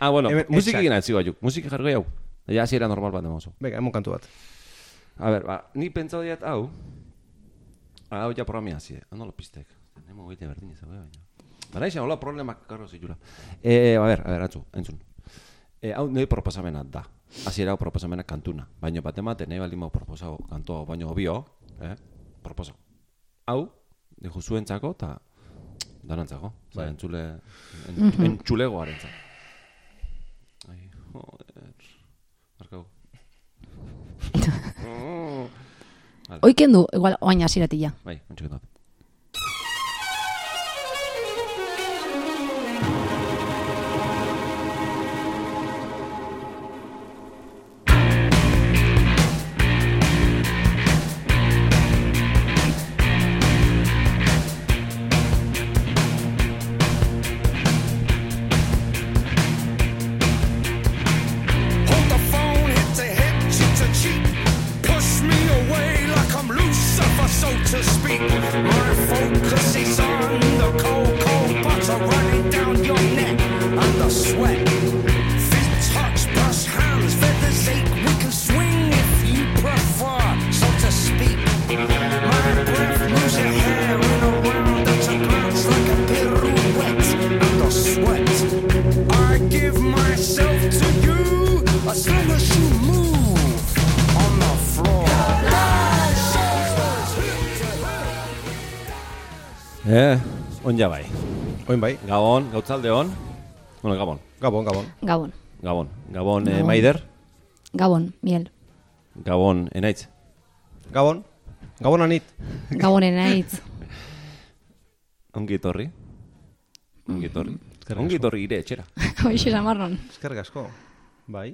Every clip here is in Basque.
Ah, bueno, Hemen- musiki gina etziko juk. Musiki jargo jau. Ja, hasi era normal bat demozo. Venga, emon kantu bat. A ver, ba, ni pentsau diat hau. Hau ja programia hasi. Ano lo pistek. Nemo goite berdin izango da, baina. Bara izan, hola problemak karro zitula. Eh, a ver, a ver, atzu, entzun. Eh, hau nire proposamena da. Hasiera hau proposamena kantuna. Baina bat ematen, nahi baldin mau proposau kantua baino bio, eh? Proposau. Hau, dijo zuentzako, eta danantzako. Bai. entzule, en, entzulegoaren Ai, joder. Markau. Oiken du, igual, oain hasiratia. Bai, ontsuken Oin bai. Gabon, gautzalde hon. Bueno, Gabon. Gabon, gabon. Gabon. Gabon. Gabon, eh, Gabon. Maider. Gabon, miel. Gabon, Enaitz. Gabon. Gabon anit. Gabonen aitz. Ongi etorri. Ongi etorri. Ongi etorri ire etxera. Hoxe samarron. Eskerrik asko. Bai.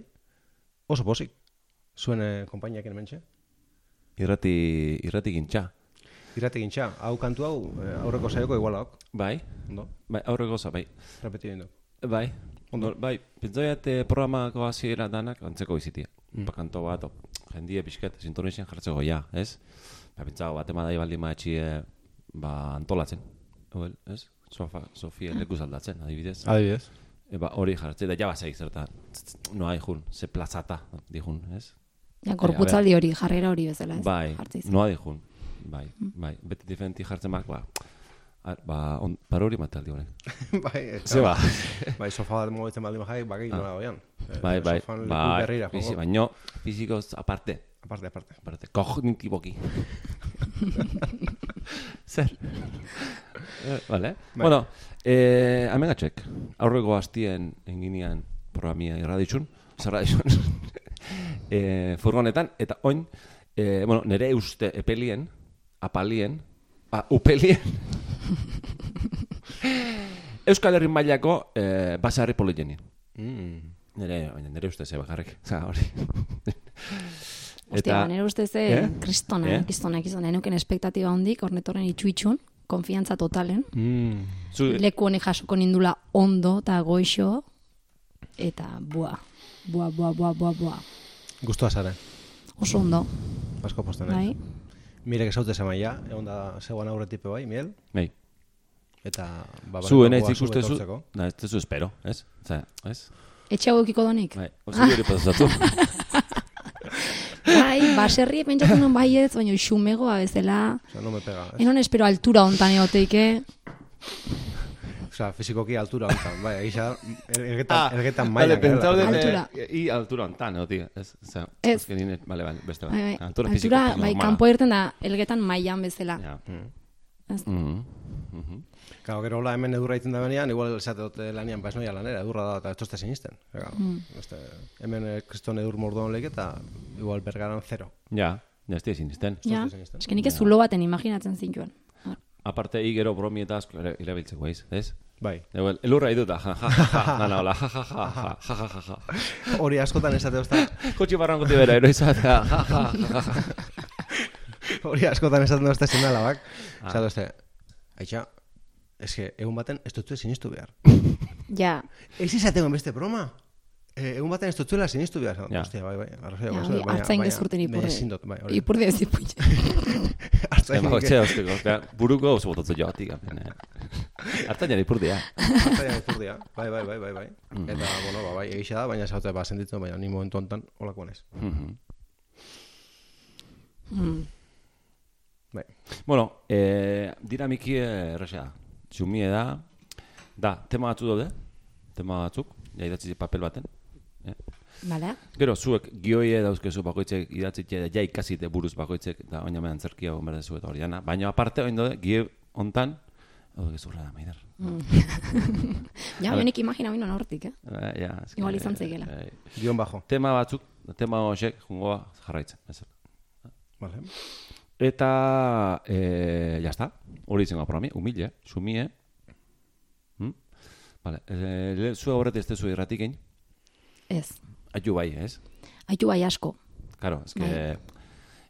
Oso posik. Zuen eh, konpainiak hementxe. Irrati, irrati gintxa. Irrate gintxa. Hau kantu hau, eh, aurreko saioko igualaok. Bai, Ondo. bai, aurreko goza, bai. Repeti bindu. Bai, ondo, bai, pentsoiat eh, programako hasiera danak antzeko izitia. Mm. Bakanto bat, o, jendie pixkat, sintonizien jartzeko ja, ez? Ba, pentsago, bat emadai baldin maetxi, eh, ba, antolatzen. Well, ez? Sofa, Sofia leku aldatzen, adibidez. Adibidez. E, ba, hori jartzen, da jaba zeik zertan. No hai jun, ze plazata, dijun, ez? Ja, korputzaldi hori, jarrera hori bezala, ez? Bai, noa dijun. Bai, bai, beti diferenti jartzen bak, ba, ba, on, parori mataldi honek. bai, Ze ba, bai, sofa bat mogetzen baldin bajai, bagai nola goian. Eh, bai, bai, Sofan bai, fizi, jongo. baino, fizikoz aparte, Aparte, aparte. aparte, kognitiboki. Zer? Eh, vale. Bueno, eh, amengatxek, aurreko hastien enginean programia irraditzun, zerraditzun, eh, furgonetan, eta oin, eh, bueno, nere uste epelien, apalien, a, upelien, Euskal Herri mailako eh, basarri poligenien. Mm. Nere, nere uste ze bakarrik. Osa, hori. Ostia, nire ustez, Eh? eh? kristona, Eh? eh? kristona, kristona, enuken espektatiba hondik, ornetorren itxuitxun, konfiantza totalen, Mm. Zu, leku honek jasoko nindula ondo eta goixo, eta bua, bua, bua, bua, bua, bua. Gustua zare. Oso ondo, Asko posten bai? Nahi. Mire que saute zemaia, egon da zegoan aurretipe bai, miel, Bai. eta ba, Zu, goa zu ikuste zu, na, ez zu espero, ez? Osa, ez? Etxe hau eukiko donik? Bai, oso gero pasatu. Bai, baserri pentsatu non baietz, baina xumegoa bezala. Osa, no me pega. Ez? Enon espero altura hontan egoteike. Osa, fizikoki altura hontan, bai, egisa, ergetan, Ah, ergetan Vale, mailan. pentsau garela. dut, Altura. eh, i altura ontan, no, tío, ez? Osa, Ez. azkenin, vale, vale, beste. Bai, bai. Altura Altura, fiziko, bai, kanpo irten da, elgetan mailan bezala. Ja. Ez? Mhm. Mhm. Claro, gero hola hemen edurra iten da benean, igual esate dute lanian, ba, ez noia lanera, edurra da, eta ez tozte sinisten. Claro, Mm. este, hemen eh, kriston edur mordoan leke, eta igual bergaran zero. Ja, ja, ez dira sinisten. Ja, dut eske nik ez zulo baten imaginatzen zintuen. Aparte, i gero bromieta asko ere- erabiltzeko, ez? Ez? Bai. Egon, elurra iduta, ja, ja, ja, ja, hola. Hori askotan esate usta. Kotxe barran goti bera, ero izatea, ja, ja, ja, ja, Hori askotan esaten dut ezin dala, bak. Ah. Zatu, ez Aitxa, ez egun baten, ez dut ezin behar. Ja. Ez izatego beste broma? Eh, egun baten ez dutzuela sinistu behar. Ja. Hostia, bai, bai, arrazoia, ja, arrazoia, hori hartzain gezurten ipurre. ezin dut, bai, hori. Ipurde ez iputxe. Hartzain Ema, ge- etxe hosteko, buruko oso botatzu joatik, apen, eh. Artainari ipurdia. Artaia izurdia. Bai, bai, bai, bai, bai. Eta, bueno, ba, bai, egisa da, baina zaute ba, sentitzen, baina ni momentu hontan olako nez. Mhm. Mm. Bai. Bueno, eh, dinamiki erresa da. Xumie da, da, tema batzuk daude, tema batzuk, ja idatzi papel baten. Eh? Bale? Gero, zuek gioie dauzkezu bakoitzek idatzi ja, ja ikasite buruz bakoitzek, da oina mehan zerkia egon berdezu eta hori dana. Baina aparte, oin daude, gio hontan, hau gezurra da, maider. Ja, A ver. benik imagina bino hortik, eh? Eh, ja, eske, Igual izan zeikela. eh, Guion bajo. tema batzuk, tema horiek, jungoa jarraitzen. bezala. Vale. Eta, eh, ya está. Hori izango programi, humile, sumie. Hmm? Vale, eh, le- zu horret ez tezu irratik egin, Ez. Aitu bai, ez? Haitu bai asko. Claro, es que Bai.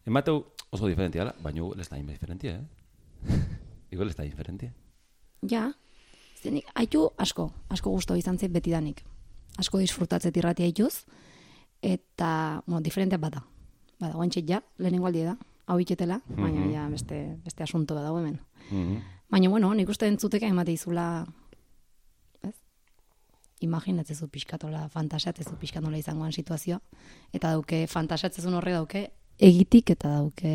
emateu oso diferentia dela, baina ez da diferentia, eh? igual ez da diferentia. Ja, zenik, haitu asko, asko gusto izan zait betidanik. Asko disfrutatzet irratia haituz, eta, bueno, diferente bada. Bada, guantxet ja, lehenengo aldi da, hau iketela, baina ja beste, beste asunto bada hemen. Mhm. Baina, bueno, nik uste entzuteka emate izula? Imaginatzezu pixkatola, fantasiatzezu pixkatola izangoan situazioa, eta dauke, fantasiatzezun horre dauke, egitik eta dauke,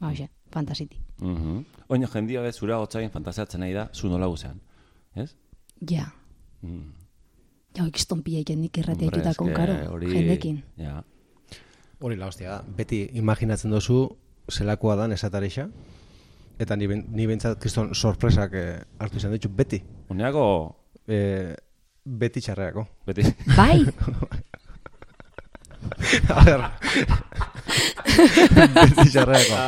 ba, hoxe, fantasitik. Mhm. Oina jendia bez, zura hotzain fantasiatzen nahi da, zu nola guzean. Ez? Ja, Mm. ja, ikiston pila nik irratia eske karo, jendekin. Ja. Hori la hostia da. Beti imaginatzen dozu zelakoa dan esatarixa. Eta ni, ben, ni bentsat kriston sorpresak eh, hartu izan ditu beti. Uneako, Eh, beti txarreako. beti, Bai, A ver. beti txarreako.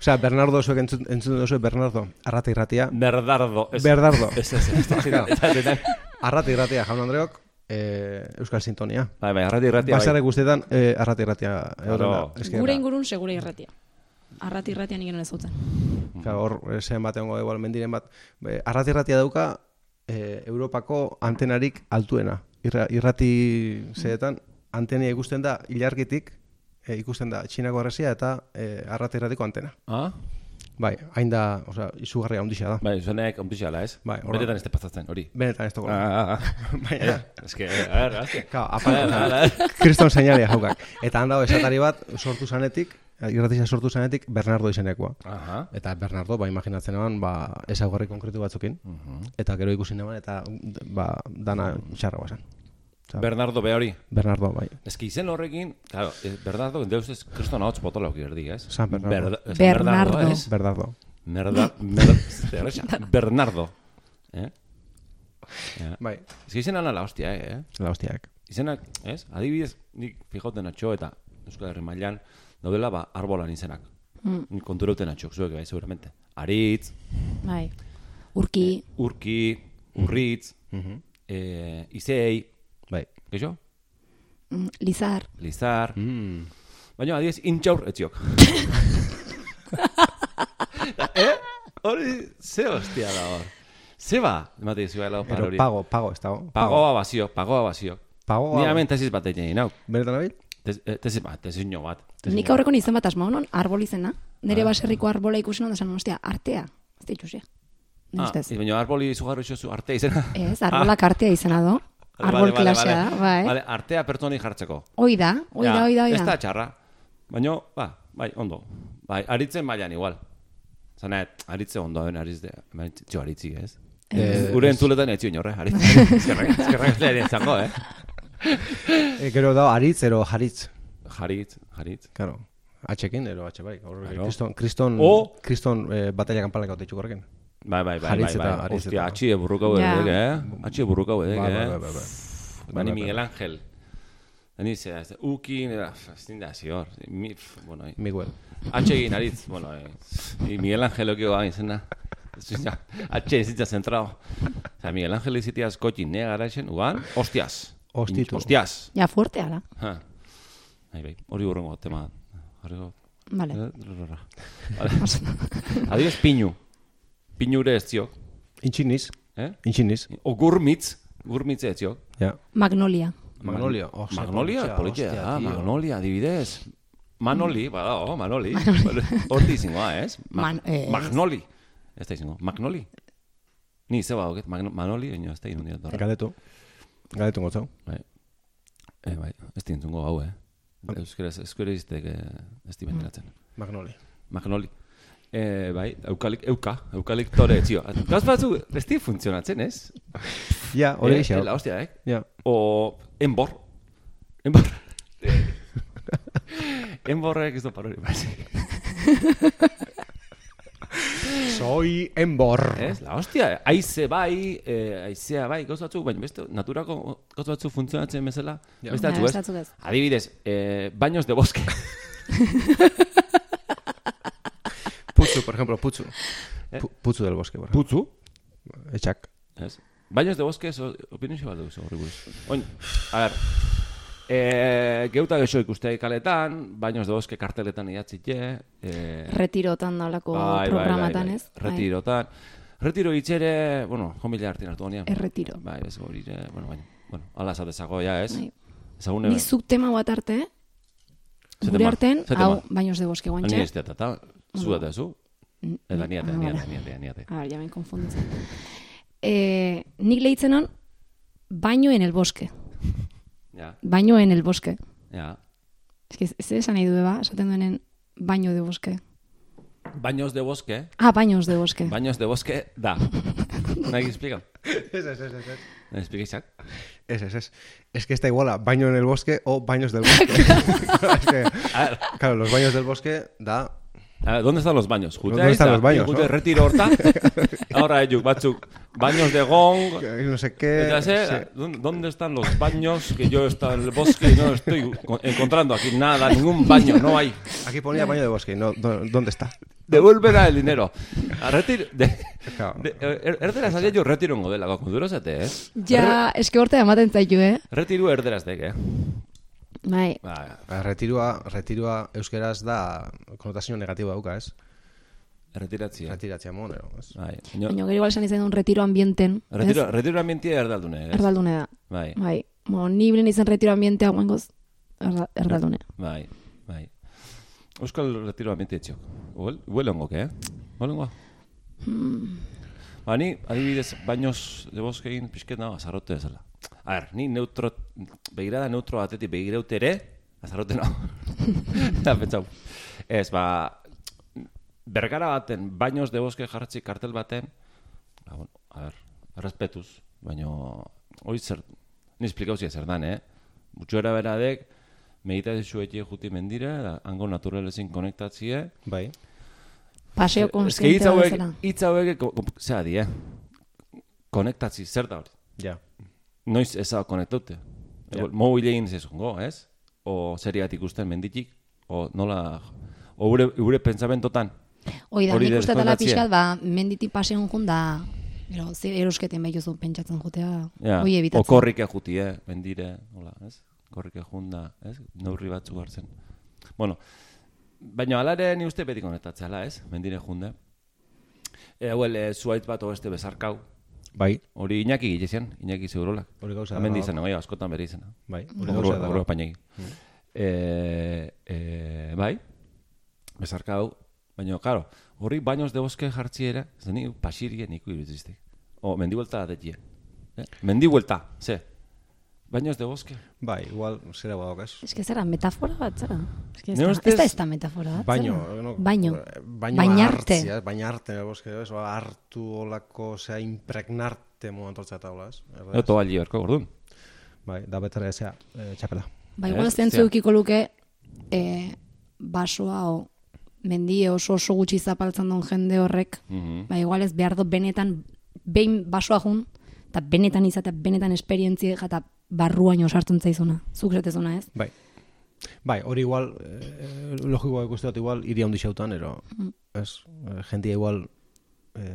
Osea, Bernardo zuek entzun, entzun duzu Bernardo, arrata irratia. berdardo. Ez, Berdardo. Ez, ez, ez, ez, ez, ez, ez, Arrata irratia, jaun Andreok, eh, Euskal Sintonia. Bai, bai, arrati irratia, Basare bai. guztietan eh, arrata irratia. Claro. Eske, gure ba, ingurun segure irratia. Arrati irratia nik ez zutzen. Claro, hor, eh, zen bat egongo igual mendiren bat. Arrati irratia dauka eh, Europako antenarik altuena. Irra, irrati zeetan antenia ikusten da ilargitik, eh, ikusten da Txinako arresia eta eh, arrati irratiko antena. Ah? Bai, hain da, osea, izugarria handixa da. Bai, zuenek ondixala, ez? Bai, hola. Benetan ez te pasatzen, hori. Benetan ez dago. Ah, ah, ah. Baina, Ez que, a ver, a ver. Ver. kriston seinalia jaukak. Eta handago esatari bat sortu zanetik, irratisa sortu zanetik Bernardo izenekoa. Aha. Eta Bernardo, ba, imaginatzen eban, ba, ezaugarri konkretu batzukin. Eta gero ikusi neban, eta ba, dana txarra guazan. Bernardo be hori. Bernardo, bai. Ez que izen horrekin, claro, eh, Bernardo, deus ez kriston hotz potolo erdi, ez? San Bernardo. Berda- San Bernardo. ez? Bernardo. Merda, merda, Bernardo. Eh? Ja. Bai, Ez izena nala hostia, eh? la hostiak. Izenak, ez? Adibidez, nik fijauten atxo eta Euskal Herri mailan daudela ba arbolan izenak. Mm. Nik konturauten atxo, zuek bai, seguramente. Aritz, Bai. Urki, Urki, Urritz, eh, Izei, Bai. geixo? mm, Lizar, Lizar, Mm. baina adibidez intxaur etziok. eh? Hori, ze hostia da hor. Ze ba, emate izu gala Ero hori. pago, pago, ez dago. Pagoa bazio, pagoa bazio. Pago, Ni hemen tesis bat egin hau. Benetan abil? Eh, Tesis bat, tesis nio bat. nik aurreko izen bat asma honon, arbol izena. Nire baserriko arbola ikusi non, esan, ostia, artea. Ez da ikusi. Nire Ah, ustez. baina arboli izugarri xozu arte izena. Ez, arbolak artea izena do. Arbol klasea da, bai. Vale, artea pertsoni jartzeko. Hoi da, hoi da, hoi da, hoi Ez da da. txarra. Baina, ba, bai, ondo. Bai, aritzen mailan igual. Zanet, aritze ondo, ben aritze, txo aritzi, ez? Eh, Gure entzuletan ez zion horre, aritze. Eskerrak ez lehen izango, eh? E, gero dago aritz, ero jaritz. Jaritz, jaritz. Claro. Atxekin, ero atxe bai. Hor, Claro. Kriston, kriston, O- kriston eh, batalla kanpaleko teitxuk horrekin. Bai, bai, bai, bai, bai. eta aritz Ostia, eta- atxie burruka Ja. edek, eh? Atxie burruka edek, Bai, bai, eh? bai, bai, bai. Bani Miguel Ángel. Ni zera, ez da, ukin, era, dinda, zior. Mi, bueno, eh, Miguel. atxe egin aritz, bueno, eh, i Miguel Ángel okio gain izena. Zina, atxe izitza zentrao. Osa, Miguel Ángel izitia askotxin nea gara esen, ugan, hostias. Hostitu. Hostias. Ja, fuerte ala. Ha. Ai, bai, hori burrengo tema. Jarriko. Vale. Eh, rrrra. Vale. Adibidez, pinu. Pinure ez ziok. Intxiniz. Eh? Intxiniz. O gurmitz. Gurmitz ez ziok. Ja. Magnolia. Magnolia. Oh, Magnolia, politia, da, tío. Magnolia, adibidez. Manoli, badao, Manoli. Horti izangoa, ez? Ma- Man- eh, Magnoli. Ez da izango, Magnoli. Ni zeba hoket, Manoli, baina ez da inundia dorra. Galetu. Galetu gotzau. Bai. Eh, bai, ez dintzungo hau, eh. Euskeraz, euskeraz iztek ez di benderatzen. Magnoli. Magnoli. Eh, bai, eukalik, euka, eukaliktore, txio. Gauz batzu, ez di funtzionatzen, ez? Ja, hori Eh, gixau. La hostia, eh? Ja. O enbor. Enbor. Enborrek ez du parori, bai. Soy embor. Ez, la hostia, aize bai, eh, aizea bai, gauz batzuk, baina beste naturako gauz batzuk funtzionatzen bezala, Ja. beste beste ez? ez. Adibidez, eh, baños de bosque. Putzu, por ejemplo, putzu. Eh? Pu- Putzu del bosque, por ejemplo. Putzu. Etxak. Ez? Baños de bosque, eso, opinio xe bat dugu, horri buruz. Oin, a ver, eh, geuta gexo ikustea kaletan, baños de bosque karteletan idatzite, eh, Retirotan dalako bai, bai, programatan, bai, ez? bai. Retirotan. Retiro itxere, bueno, jomila hartin hartu honean. Erretiro. Bai, ez hori, ere, bueno, baina, bueno, ala esatezago, ja, ez? Bai. Ezagune, Ni zuk tema bat arte, gure arten, hau, tema? baños de bosque Ni guantxe. ez eta, zu eta zu. Eta niate, Ah, niate, niate, niate. A ver, ya me confunditzen. Eh, nik lehitzen on, baño en el bosque. Ja, Baño en el bosque. ja. Ez que ez esan nahi du, ba? Esaten duenen baño de bosque. Baños de bosque, Ah, baños de bosque. baños de bosque, da. Nahi explica? Es, es, es, es. Nahi explica, Isaac? Es, es, es. Es que está igual a baño en el bosque o baños del bosque. es que, A ver, claro, los baños del bosque da... ver, ¿dónde están los baños? ¿Dónde están los baños, Jute no? retiro horta. Ahora ellos, batzuk, baños de gong. eh, No sé qué... Eta ze, sí. ¿dónde- ¿Dónde están los baños? Que yo estaba en el bosque y no estoy co- encontrando aquí nada, ningún baño, no hay. Aquí ponía baño de bosque. No, ¿dó- ¿Dónde está? Devuélvela el dinero. A retiro... De, Claro. de, er, erderaz adia jo retiro ongo dela, konduro zate, ez? Ja, eske horte ematen zaitu, eh? Retiro erderaz dek, eh? Bai, Ba, Ah, Retiroa, retiroa euskeraz da konotazio negatiboa dauka, ez? retiratzia. Retiratzea monero, ez? Bai. Baina, baina gero igual esan izan duen retiro ambienten, retiro, ez? retiro ambientia erdaldune, ez? Erdaldune da. Bai, Bai, bueno, ni bilen izan retiro ambientea guangoz, erda, erdaldune. bai, bai. Euskal retiro ambientia etxok. Huel, huel ongoke, eh? Huel ongo? Ba, ni, adibidez, baños de boskein pixket nago azarrote ezala. A ver, ni neutro, begirada neutro batetik begireut ere, azarrote nago. da, pentsau. Ez, ba, bergara baten, baños de boske jarratzi kartel baten, ba, bueno, a ver, respetuz, baino, hori zer, ni esplikauzia zer dan, eh? Mutxo eraberadek, meditazio eti juti mendire, da, hango naturalezin konektatzie, Bai. Paseo konstiente hauek, bezala. hitz hauek, ko- zera di, eh? Konektatzi, zer da hori? Ja. Noiz ez hau konektaute? Yeah. Mobilein zezongo, ez? O seriat ikusten menditik? O nola... O gure, gure pentsamentotan? Hoi da, nik uste dela pixkat, ba, menditik paseon jun da, gero, ze erosketen behituzu pentsatzen jutea, Ja. hoi O ebitatzen. korrike jutie, mendire, hola, ez? Korrike junda, ez? Neurri batzuk hartzen. Bueno, baina alare ni uste beti konektatzea, ez? Mendire junde. E, hauel, e, zuaitz bat o beste bezarkau. Bai. Hori Iñaki gilezian, Iñaki zeurolak. Hori gauza da. Hemen dizena, bai, askotan bere izena. Bai. Hori Hori gauza da. Hori ba. painegi. E, e, bai, bezarka hau, baina, karo, horri baños de bosque jartziera, zeni pasirien iku iruziztik. O, mendibuelta detie. Eh? Mendibuelta, ze. Baños de bosque. Bai, igual, zera guadok, ez? Ez que zera, metafora bat, zera? Ez que ez da, ez da ez da metafora bat, Baino, zera? no, Baino. baino Bainarte. hartzia, ez? bainarte, ez? bosque, ez? Ba, hartu olako, zera, impregnarte momentortzea taula, ez? Erraz. Oto bali berko, gordun. Bai, da betara ezea, e, txapela. Ba, igual Ez, zentzu zera. eukiko luke, e, basoa o mendie oso oso gutxi zapaltzen duen jende horrek, Mhm. ba, igual ez behar du benetan, behin basoa jun, eta benetan izatea, benetan esperientzia eta barruaino sartzen zaizuna, zuk zetezuna ez? Bai. Bai, hori igual, e, logikoa ikuste dut igual, iria handi xautan, ero, ez? E, jendia igual, e,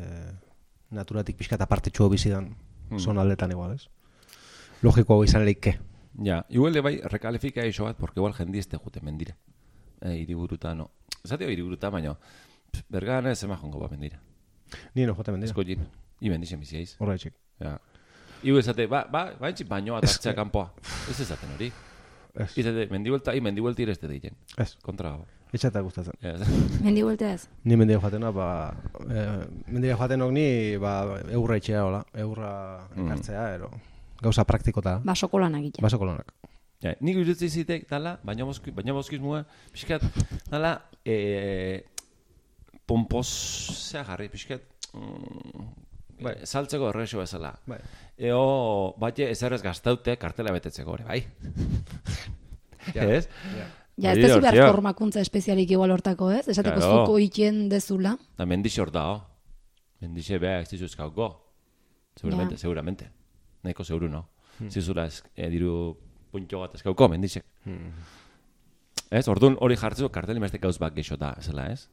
naturatik pixka eta parte txuo bizidan, zon aldetan igual, ez? Logikoa izan leike. Ja, igual de bai, rekalifika iso bat, porque igual jendi este jute mendire. Eh, iriburuta, no. Zateo iriburuta, baina, pff, bergan ez ema jongo ba mendira. Ni no jote mendira. Esko jin, i mendixen biziaiz. Horra etxik. Ja. Igu esate, ba, ba, ba entzi baino bat hartzea kanpoa. Ez ezaten hori. Ez. Izate, mendibuelta, i mendibuelti ere ez te diren. Ez. Kontra gabo. Etxatak gustatzen. Ez. Mendi bueltea ez? Ni mendia joatena, ba, eh, mendia joatenok ni, ba, eurra itxea, hola, eurra ekartzea, ero, gauza praktikota, Ba, sokolanak egite. basoko lanak. Ja, nik irutzi zitek, dala, baina boski, baina boskiz mua, pixkat, dala, e, pomposea jarri, pixkat, mm, Bai. saltzeko errexo bezala. Bai. Eo, bate ezerrez gaztaute kartela betetzeko, hori, bai? Ja, Ez? ja. Ja, ez dezu behar formakuntza espezialik igual hortako, ez? Esateko Claro. zuko itien dezula. Da mendixe hor dao. Mendixe beha ez dizuz gauko. Seguramente, Ja. seguramente. Nahiko seguru, no? Zizula ez, e, diru puntxo bat eskauko, mendixek. Ez, orduan hori jartzeko karteli beste gauz bat geixo da, zela, ez?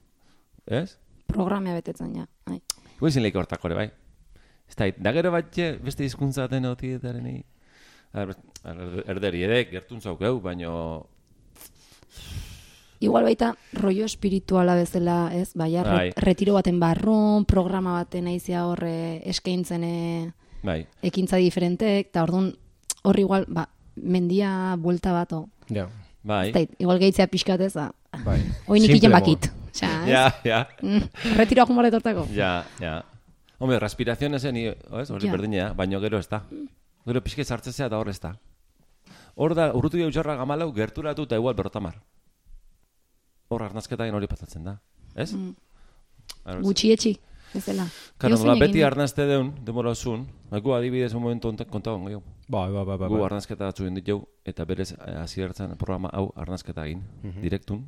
Ez? Programea betetzen, ja. Ai. Gu izin lehiko hortako ere, bai. Ez da, da gero bat je, beste hizkuntza den otietaren egin. Erderi ere, gertun zaukeu, baino... Igual baita rollo espirituala bezala, ez? Baina Bai. retiro baten barrun, programa baten aizia horre eskaintzen eh, Bai, ekintza diferentek, eta orduan hor igual, ba, mendia buelta bat, o. Ja, bai. Ez dait, igual gehitzea pixkat ez, ba. bai. Hoi nik bakit. Ja, ja, Mm, retiro ajun horretako. ja, ja. Hombre, respirazioan ezen, ez, hori Ja. berdinea, baino gero ez da. Gero pixke sartzezea da hor ez da. Hor da, urrutu jau jarra gamalau, gerturatu eta igual berrotamar. Hor arnazketain hori patatzen da. Ez? Mm. Gutxietxi, bezala. Karo, Edozein nola egin beti arnazte deun, demora zun, ba, gu adibidez un momentu onta- kontagon gehiago. Bai, bai, bai, bai. Gu bai. arnazketa batzu egin ditu, eta berez eh, hasi hartzen programa hau arnazketa egin, direktun,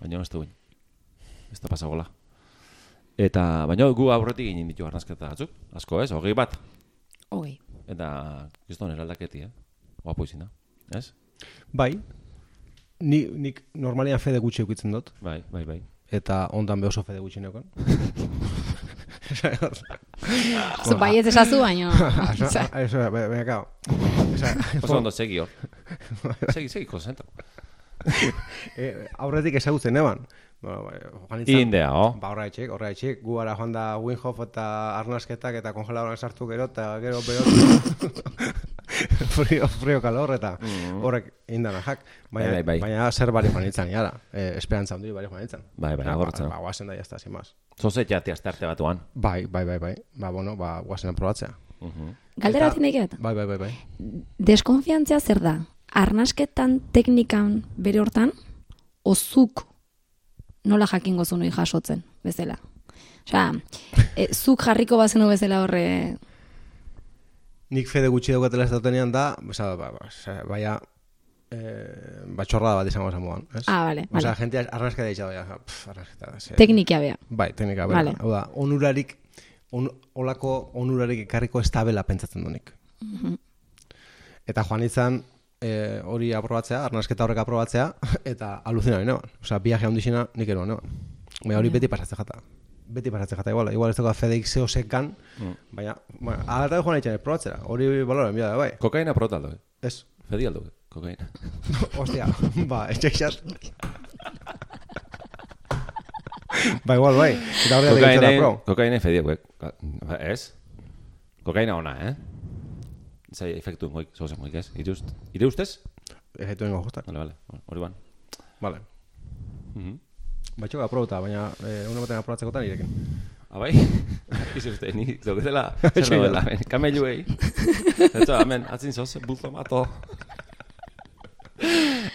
baina ez duen. Ez da pasagola. Eta, baina gu aurretik egin ditu arnazketa batzuk, asko ez, hogei bat. Hogei. Eta, gizton eraldaketi, eh? Guapo izin da, ez? Bai, ni, nik normalian fede gutxi eukitzen dut, Bai, bai, bai. eta ondan be oso fede gutxi neukan. Zu baiet esazu baino. Eso, venga, cao. Oso ondo segi hor. Segi, segi, konzentra. eh, aurretik ezagutzen eban. Bueno, joan nintzen- Indea, oh. Ba, horra etxek, horra etxek, gu ara joan da Winhof eta arnasketak eta kongeladoran sartu gero, eta gero behot frio, frio kalor, eta horrek indana jak. Baina, Mm. Bai, bai, bai. baina zer bari joan nintzen, jara. Eh, esperantza handi bari joan nintzen. Bai, bai, Ja, agortzen. Ba, ba, guazen da, jazta, sin más. Zozet jati astarte batuan. Bai, bai, bai, bai. Ba, bueno, ba, guazen probatzea. Galdera Eta- bat indekiet. Bai, bai, bai, bai. Deskonfiantzia zer da? Arnasketan teknikan bere hortan, ozuk nola jakingo zu noi jasotzen, bezala. Osea, e, zuk jarriko bazenu bezala horre... Nik fede gutxi daukatela ez dautenean da, oza, ba, ba, oza, baina, eh, batxorrada bat izango zen ez? Ah, vale, Oza, vale. jentea arrasketa ditxa doia, pff, arrasketa. Ze, Teknikia bea. Bai, teknika, bera. Vale. Hau da, onurarik, on, olako onurarik ekarriko ez tabela pentsatzen dunik. Eta joan izan, eh, hori aprobatzea, arnasketa horrek aprobatzea, eta aluzina neban. Osa, viaje handixina nik eroan neban. Baina hori beti pasatzen jata. Beti pasatzen jata, igual, igual ez dago FedEx zeosekan, baina, bueno, alata joan eitzen probatzera, hori baloren bida, bai. Kokaina prota aldo, eh? Ez. Fedi aldo, eh? kokaina. Ostia, ba, etxeixat. ba, igual, bai. Eta Kokaina, digitzen da pro. kokaina fedi, eh? Ba, Ez? Kokaina ona, eh? Zai, efektu moik, zozen moik, ez? Ire ust- Ire ustez? Efektu ingo justak. Vale, vale, hori ban. Vale. Mhm. Batxoka aprobata, baina eh, une baten aprobatzekotan irekin. Abai, izu uste, ni zauketela, zer novela, ben, kameluei. Eta, hemen, atzin zoz, bulto mato.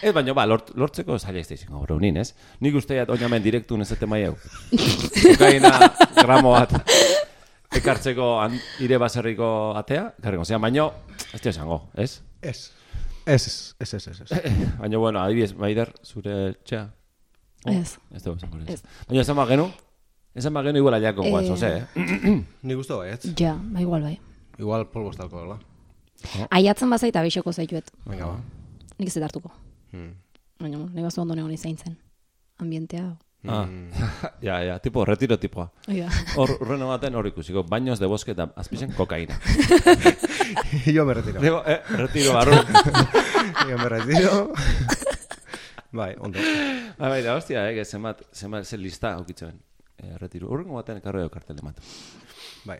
Ez baina, ba, lort, lortzeko zaila ez da izango gaur egunin, ez? Nik uste jat oinamen direktu nezete mai hau. Kokaina gramo bat ekartzeko an, ire baserriko atea, garriko, zean, baino, ez da esango, ez? Ez. Ez, ez, ez, ez, ez. Baina, bueno, adibidez, Maider, zure txea. Ez. Ez da esango, ez. Ez. Baina, esan ba genu, esan genu igual aiako guaz, Eh. oze, eh? Ni gustu bai, ez? Ja, ba igual bai. Igual polvo estalko dela. Aiatzen bazaita abixoko zaituet. Venga, ba. Nik ez dut hartuko. Hmm. Baina, nik bazu ondo negon izaintzen. Ambientea. Ah, ja, ja, tipo, retiro tipoa. Da. Hor, urreno baten hor ikusiko, baños de bosque eta azpizen kokaina. Yo me retiro. Digo, eh, retiro barru. Yo me retiro. bai, ondo. Ba, bai, da, hostia, eh, zenbat, zenbat, zen lista aukitzen. Eh, retiro. Urrengo baten ekarro eo kartele mat. Bai.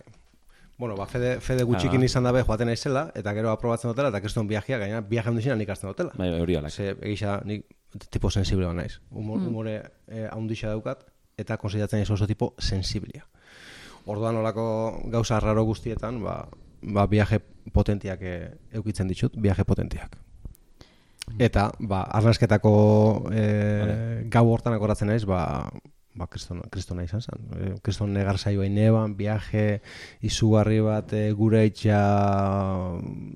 Bueno, ba, fede, fede gutxikin Ah. izan dabe joaten naizela, eta gero aprobatzen dutela, eta keston viajea, gaina viaje handixina nik hasten dutela. Bai, bai, hori alak. Ze, egisa, nik tipo sensible bat naiz. Humor, Humore eh, haundixa daukat, eta konsideratzen naiz oso tipo sensiblia. Orduan olako gauza raro guztietan, ba, ba viaje potentiak eh, eukitzen ditut, viaje potentiak. Eta, ba, arnasketako eh, gau hortan akoratzen naiz, ba, ba, kriston, kristona izan zen. E, kriston negar saioa ineban, viaje, izugarri bat e, gure itxa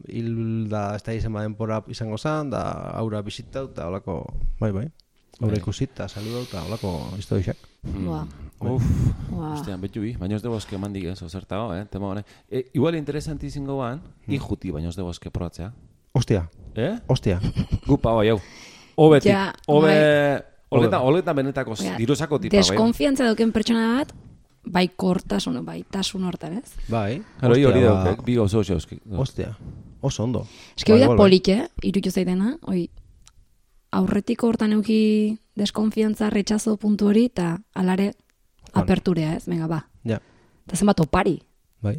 hil da, ez da izen denpora izango zen, da aura bizitau, eta holako, bai, bai, aura Bai. ikusit, eta saludau, eta holako historiak. Buah. Uf, Buah. Ostean, betu bi, baina ez de boske mandik ez, ozertago, eh, tema honek. E, igual interesanti izango ban, ijuti baina ez de boske probatzea. Ostia, Eh? ostia. Gupa, bai, hau. Obetik, Ja, obe... bai. Oletan, oletan benetako Osea, diruzako tipa, bai. Deskonfiantza dauken pertsona bat, bai kortasun, bai tasun hortan, ez? Bai, Haro, hori hori daukek, bi gauzo oso euski. Ostia, oso ondo. Eske hori da Bai, bai, bai. polik, eh? Irutu zaidena, hoi aurretiko hortan euki deskonfiantza retxazo puntu hori, eta alare aperturea, ez? Venga, ba. Ja, Eta zenbat opari. bai.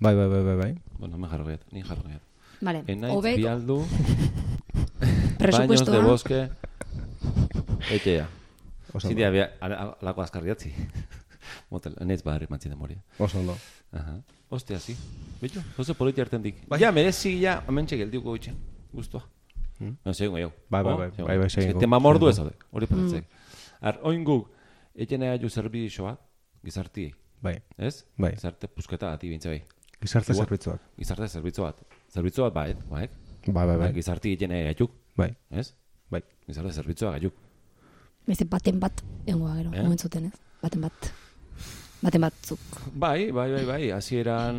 Bai, bai, bai, bai, bai. Bueno, me jarro gehiat, ni jarro gehiat. Vale, hobek bialdu, baños de bosque, Zidia, bia, ala- alako azkarriatzi. Motel, enaiz barri mantzin de moria. Oso ondo. Aha. Ostia, si. Bitu, oso politi hartzen dik. Ja, merezi, ja, hemen txek geldiuko gutxen. Guztua. No, segungo jau. Bai, bai, bai, bai, bai, segungo. Tema mordu ez haude, hori pasatzek. Ar, oin guk, eten ega ju zerbidixo bat, gizartiei. Bai, Ez? Bai. Gizarte pusketa ati bintze bai. gizarte Igual. zerbitzuak. Gizarte zerbitzu bat. Zerbitzu bat baet, baek. Bai, bai, bai. Gizarti eten ega gaituk, Bai, ez? bai. Gizarte zerbitzua gaituk. Beste baten bat, egongo da gero, Eh? momentzuten, ez? Baten bat. Baten batzuk. Bai, bai, bai, bai, hasieran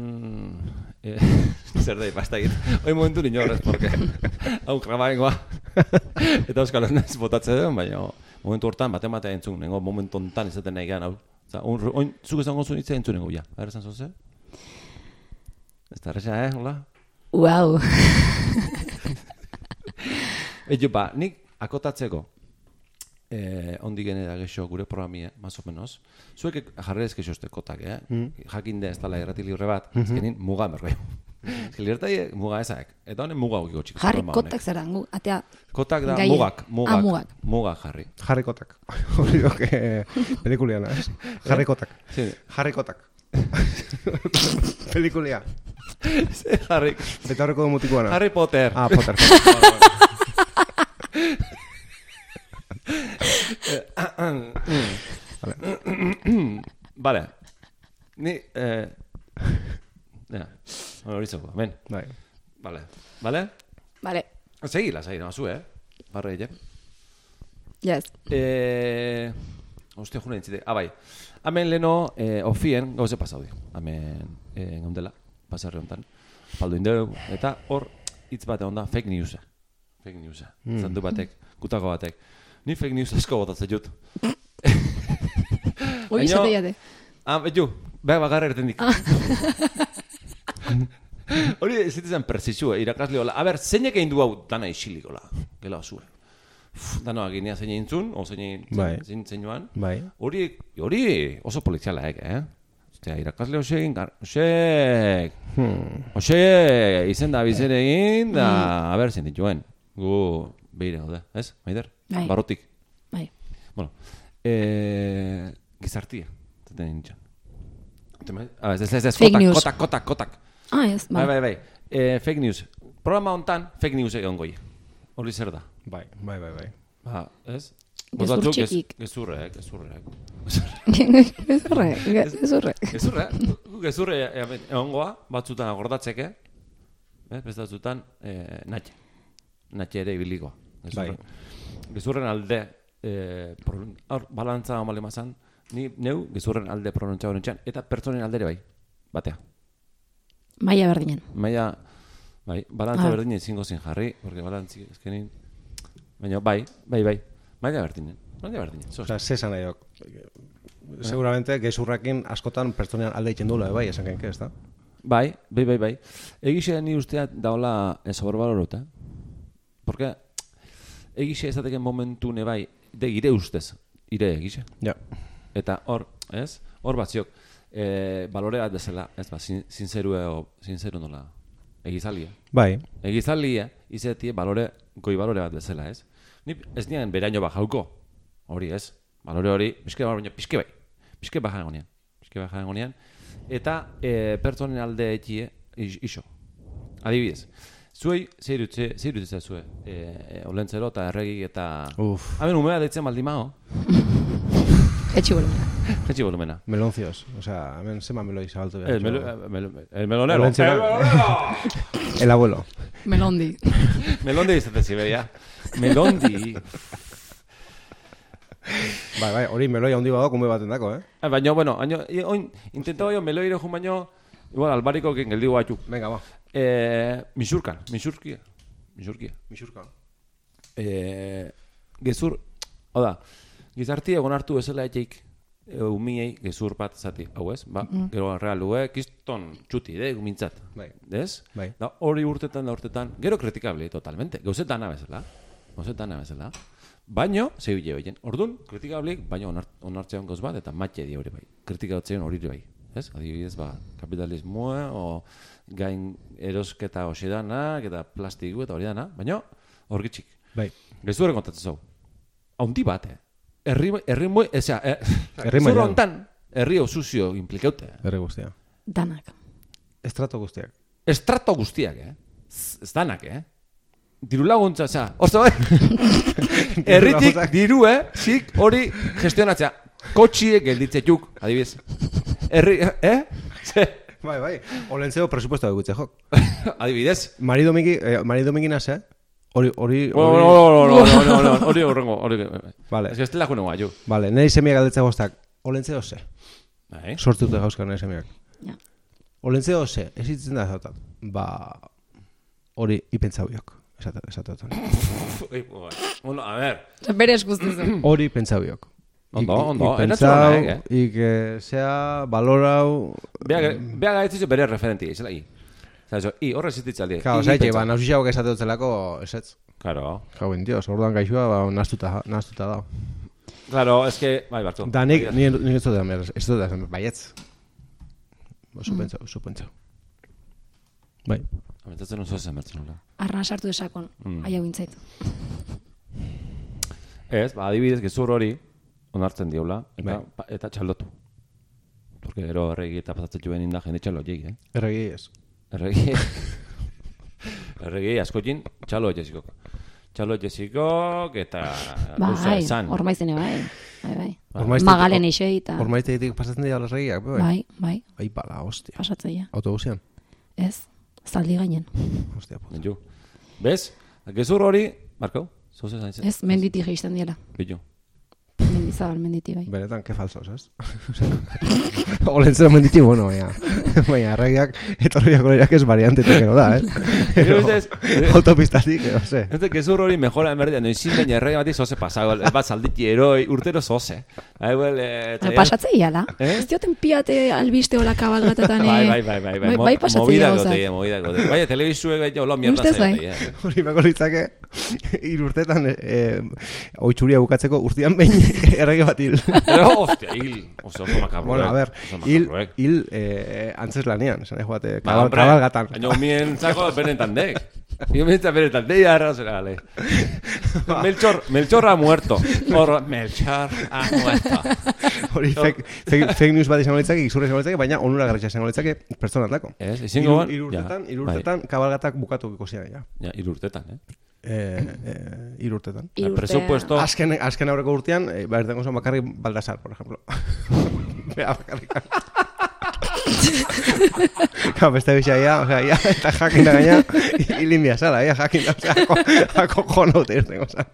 eh, zer da ipasta egit. Hoi momentu nino horrez, porque hau grabaengoa. Eta euskal honez botatze den, baina momentu hortan baten batean entzun, nengo momentu hontan izaten nahi gehan hau. Oza, un, oin, zuk esango zuen hitza entzun nengo, ja. A ver, esan zoze? Ez da erresa, eh, hola? Wow. Ejo, ba, nik akotatzeko, eh, ondik genera gexo gure programia, más o menos, zuek jarrez gexo este kotak, eh? Jakin de ez dala irrati libre bat, mm ezkenin muga mergoi. Ez libertai muga ezak, eta honen muga gukiko txik. Jarri kotak zera, gu, atea, Kotak da gaie. mugak, mugak, Ah, mugak. mugak jarri. Jarrikotak. Hori doke pelikuliana, ez? Jarrikotak. Sí. Jarrikotak. Pelikulia. Ze jarri, Betaurreko mutikoana. Harry Potter. Ah, Potter. Vale. Ni, eh, ja, hori zoko, ben. Bai. Vale, vale? Vale, Segi lasai, no, zu, eh? Barra egin. yes. Eh, hostia, juna entzite. Ah, bai. Hemen leno, eh, ofien, gauze pasaudi. Hemen, eh, gaundela, pasarri hontan. Paldu indeu, eta hor, hitz bat egon da, fake newsa. Fake newsa. Mm. Zandu batek, kutako batek. Ni fake news asko botatzen jut. Hoi izate jate. Ah, betu, behar bagarra erten dik. Hori ez zitzen prezisua, irakasle hola. A ber, zeinek egin du hau dana isilik hola. Gela. Uf, Danoa ginea zein egin zun, o zein egin Bai. zein zeinuan. Bai. Hori, hori oso polizialaek, eh? Ostia, irakasle hoxekin, gar... Hoxek! Hmm. Hoxe, izen da bizen egin, da, a ber, zein dituen. Gu, behire gaude, ez, Maider? Bai. Barrotik. Bai. Bueno, eh, gizartia, zaten nintzen. Ah, ez, ez, ez, ez, Fake kotak, news. kotak, kotak, kotak. Ah, ez, Bai, bai. bai, bai. Eh, fake news. Programa hontan fake news egon goi. Hori zer da. Bai, bai, bai, bai. Ba, ez? Gezur txikik. Gezurrek, gezurrek. Gezurre, gezurre. Gezurre, gu gezurre egongoa, batzutan agordatzeke, eh, beste batzutan eh, natxe. Natxe ere ibiliko. Gezurren, gezurren alde, eh, hor, balantza amale mazan, ni neu gezurren alde pronuntza horrentxan, eta pertsonen aldere bai, batea. Maia berdinen. Maia, bai, balantza Ah. berdin ezingo zin jarri, porque balantzi, ezkenin, baina bai, bai, bai, maila berdinen, maila berdinen. Osa, zesan nahi dok. Seguramente, gezurrakin askotan pertsonean alde egiten dula, bai, esan genke, ez da? Bai, bai, bai, bai. Egixe ni usteat daola sobrevalorota. Porque egixe ezateken momentu ne bai, de ire ustez, ire egixe. Ja. Eta hor, ez? Hor batziok, e, balore bat bezala, ez ba, sin, sinzeru sinzeru nola, egizalia. Bai, Egizalia, izetie balore, goi balore bat bezala, ez? Ni ez nian beraino bajauko. Hori ez. Balore hori, pizke baina pizke bai. Pizke baja egonean. Pizke baja egonean. Eta e, pertsonen alde etie is, iso. Adibidez. Zuei, zeirutze, zeirutze zue, e, e, olentzero eta erregi eta... Uf, Hemen umea deitzen baldi mao, Etxi volumena. jetxi volumena. meloncios. O sea, hemen zema meloi zabaltu behar. El, melo, el, melo, el melonero. Olentzero. El melonero! El abuelo. Melondi. Melondi izaten ziberia. Melondi. Bai, bai, hori meloi handi badago kume baten dako, eh? Baina, bueno, i- oin, intentaba yo meloire jun baino, igual, albariko que geldigo batxu. Venga, ba. Eh, misurkan, misurkia. Misurkia. Misurka. Eh, gezur, oda, gizarti egon hartu bezala etxeik, e, umiei gezur bat zati, hau ez? Ba, gero realu, eh, kiston txuti, de, mintzat. Bai. Ez? Bai. Da, hori urtetan da urtetan, gero kritikable, totalmente. Gauzet dana bezala. Gauzet dana bezala. Baino, zei hile hoien. Orduan, kritikablik, baino onar, onartzean goz bat, eta matxe di hori bai. Kritikatzean hori bai. Ez? Adibidez, ba, kapitalismoa, o gain erosketa osidanak, eta plastiku, eta hori dana. Baino, hor gitxik. Bai. Gezu horren kontatzen zau. Haundi bat, eh? Herri, herri moi, ezea, eh, Herri mailan. hontan, herri osuzio implikaute. Herri guztia. Danak. Estrato guztiak. Estrato guztiak, eh? Ez danak, eh? Diru laguntza, osea, oso bai? Herritik laguntzak. diru, eh? Zik hori gestionatzea. Kotxiek gelditzetuk, adibidez. Herri, eh? Ze, Bai, bai. Olentzeo presupuesto dugutze, jok. adibidez. Mari Domiki, eh, Mari Domiki nase, hori, hori, No, hori... no, no, no, no, no, no, hori horrengo, hori... Vale. Ez que estela june guaio. Vale, nahi semia galdetza goztak. Olentzeo ze. Bai. Sortu dute gauzka nahi semiak. Ja. Olentzeo ze. Ez itzen da zautat. Ba, hori ipentzau biok. Esate, esateotan. Ui, bai. Bueno, a ver. Bere eskustezu. Hori pentsau biok. Ondo, ondo, honek, eh? Ik, eh, sea, balorau... Bea, bea gaitzizu bere referenti, izela i. Eso, i, horre existitzaldi. Kao, zaitxe, ba, nausixago esate dutzelako, esetz. Claro, Jauen, dios, orduan gaixua, ba, nastuta, nastuta da. claro, es que, bai, bartu. Da, nik, ni, ni ez dut behar, ez dut behar, baietz. Ba, zu pentsau, zu pentsau. Bai. Amentatzen oso zen bertzen nola. Arna sartu esakon. Mm. Aia bintzait. Ez, ba, adibidez, gezur hori, onartzen diola, eta, Bai. pa- eta txaldotu. Porque gero erregi eta pasatzen juen inda jende txalo jik, eh? Erregi ez. Erregi, erregi askotin txalo jesikok. Txalo jesikok, eta gauza Bai, esan. hor maizene bai. Bai, bai. Ormaiztetik- Magalen isei eta... Ormaiztegitik pasatzen dira erregiak, bai. Bai, bai, Bai, bala, hostia. pasatzeia. Autobusean. Ez, zaldi gainen. Hostia, puta. Menju. Bez? Gezur hori, Marko, zoze zain zen. Ez, menditi geisten diela. Bitu. Mendizabal menditi bai. Benetan, ke falsos, ez? Olentzero menditi, bueno, baina, baina erregiak, etorriak horiak ez variante tekero da, eh? Ustez, Autopistatik, no sé. Ez gezur hori mejora enberdea, no izin baina errege bati zoze pasago, bat zalditi eroi, urtero zoze. Bai, well, eh, eta ja- Pasatzeia la. Eh? Ez dioten piate albiste hola kabalgatetan. Bai, eh? bai, bai, bai, bai, Bai, bai pasatzea movida gauzak. gote, movida gote. Bai, telebizuek bai, hola mierda Ustez bai. eh. Hori bako litzake, irurtetan, eh, oitzuria bukatzeko urtean behin errege bat hil. Pero, hostia, hil, oso oso makabro. bueno, a ver, hil, hil eh, antzes lanean, esan nahi joate, Ba, kabal, hombre, kabalgatan. Baina umien zako benetan dek. Yo me benetan dek, arra zera, ale. Melchor, Melchor ha muerto. Hor, Melchor ha muerto. Hori fake, fake, fake news bat izango litzake, izurra izango litzake, baina onura garritxa izango litzake pertsonan dako. Ez, izango ban- Irurtetan, irurtetan, kabalgatak bukatu ikusian, ja. Ja, irurtetan, eh? Eh, eh, irurtetan. Urte- Presupuesto... Azken, azken aurreko urtean, eh, ba, erdengo zon bakarrik Baldasar, por ejemplo. Bea bakarrik. Ka, beste bisa, ia, o sea, ia, eta jakin da gaina, hilin bia sala, ia, jakin da, o sea, ako, ako jonaute erdengo zan.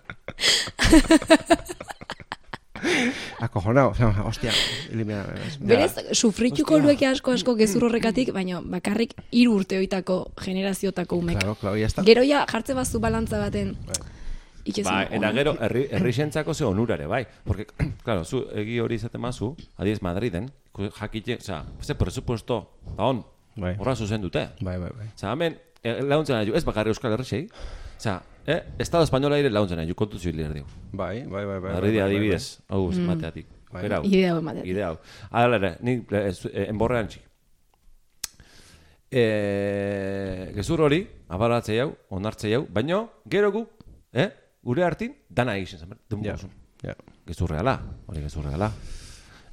Acojonado, o sea, hostia, hilin bia. Berez, sufrituko lueke asko asko gezur horrekatik, baina bakarrik hiru urte hoitako generaziotako umek. Claro, claro, ya está. Gero ja jartze bazu balantza baten. Ikezu, Bai, eta ona. gero, herri, herri xentzako ze onurare, bai. Porque, claro, zu, egi hori izaten mazu, adiez Madriden, jakite, oza, ze presupuesto, da on, Bai. horra zuzen dute. Bai, bai, bai. Oza, hemen, eh, launtzen nahi, ez bakarri Euskal Herrisei, oza, eh, Estado Espainola ere launtzen nahi, kontu zibilir dio. Bai, bai, bai, bai. Madridi bai, bai, adibidez, hau. Bai. Bera hau. Idea hau ematen. Ide hau. Hala ere, ni eh, eh, enborrean txik. E, gezur hori, abaratzei hau, onartzei hau, baino, gero gu, eh? gure hartin, dana egiten zen, Ja, denborazun. ja. Gezurreala, hori gezurreala.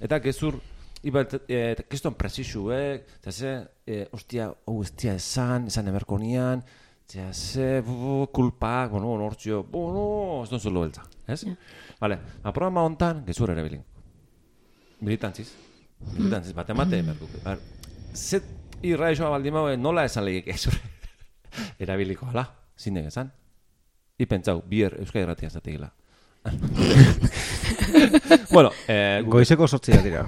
Eta gezur, Ibat, e, keston presizuek, eta ze, e, ostia, hau ez tia esan, esan eberko nian, eta ze, bu, bu, kulpak, bueno, nortzio, bueno, ez don zulo beltza, ez? Ja. Vale, ma programa hontan, gezur ere bilin. Militantziz, militantziz, bat emate emerko. Bar, ze irraixoa baldin maue, nola esan lehik gezur erabiliko, hala, zindek esan. I pentsau, bier euskal erratia zategila. bueno, eh, gu- Goizeko sortzia dira.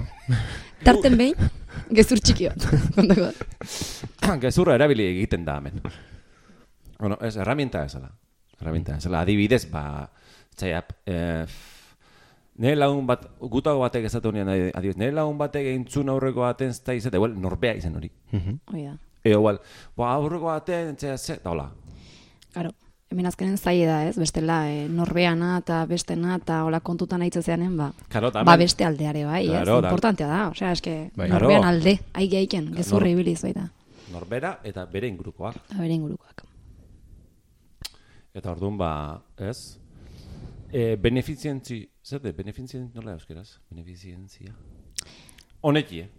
Tarten behin, gezur txiki bat. kontako gezurra erabili egiten da hemen. Bueno, ez, herramienta ezala. Herramienta ezala. Adibidez, ba, txaia, eh, nire lagun bat, gutago batek ezatu nian, adibidez, nire lagun batek eintzun aurreko baten zta izate, igual, norbea izan hori. Hoi da. Eo, igual, ba, aurreko baten, txaia, ze, da hola. Claro. Hemen azkenen zaila da, ez? Bestela, e, norbeana eta bestena eta hola kontutan aitzezeanen, ba, eta ba beste aldeare, bai, Claro, ez? da- Importantea da, osea, eske, Bai. norbean Claro. alde, aige aiken, gezurri ibiliz, baita, Norbera eta bere ingurukoak. eta bere ingurukoak. Eta orduan, ba, ez? E, benefizientzi, zer de, benefizientzi, nola euskeraz? Benefizientzia. Honeki, eh?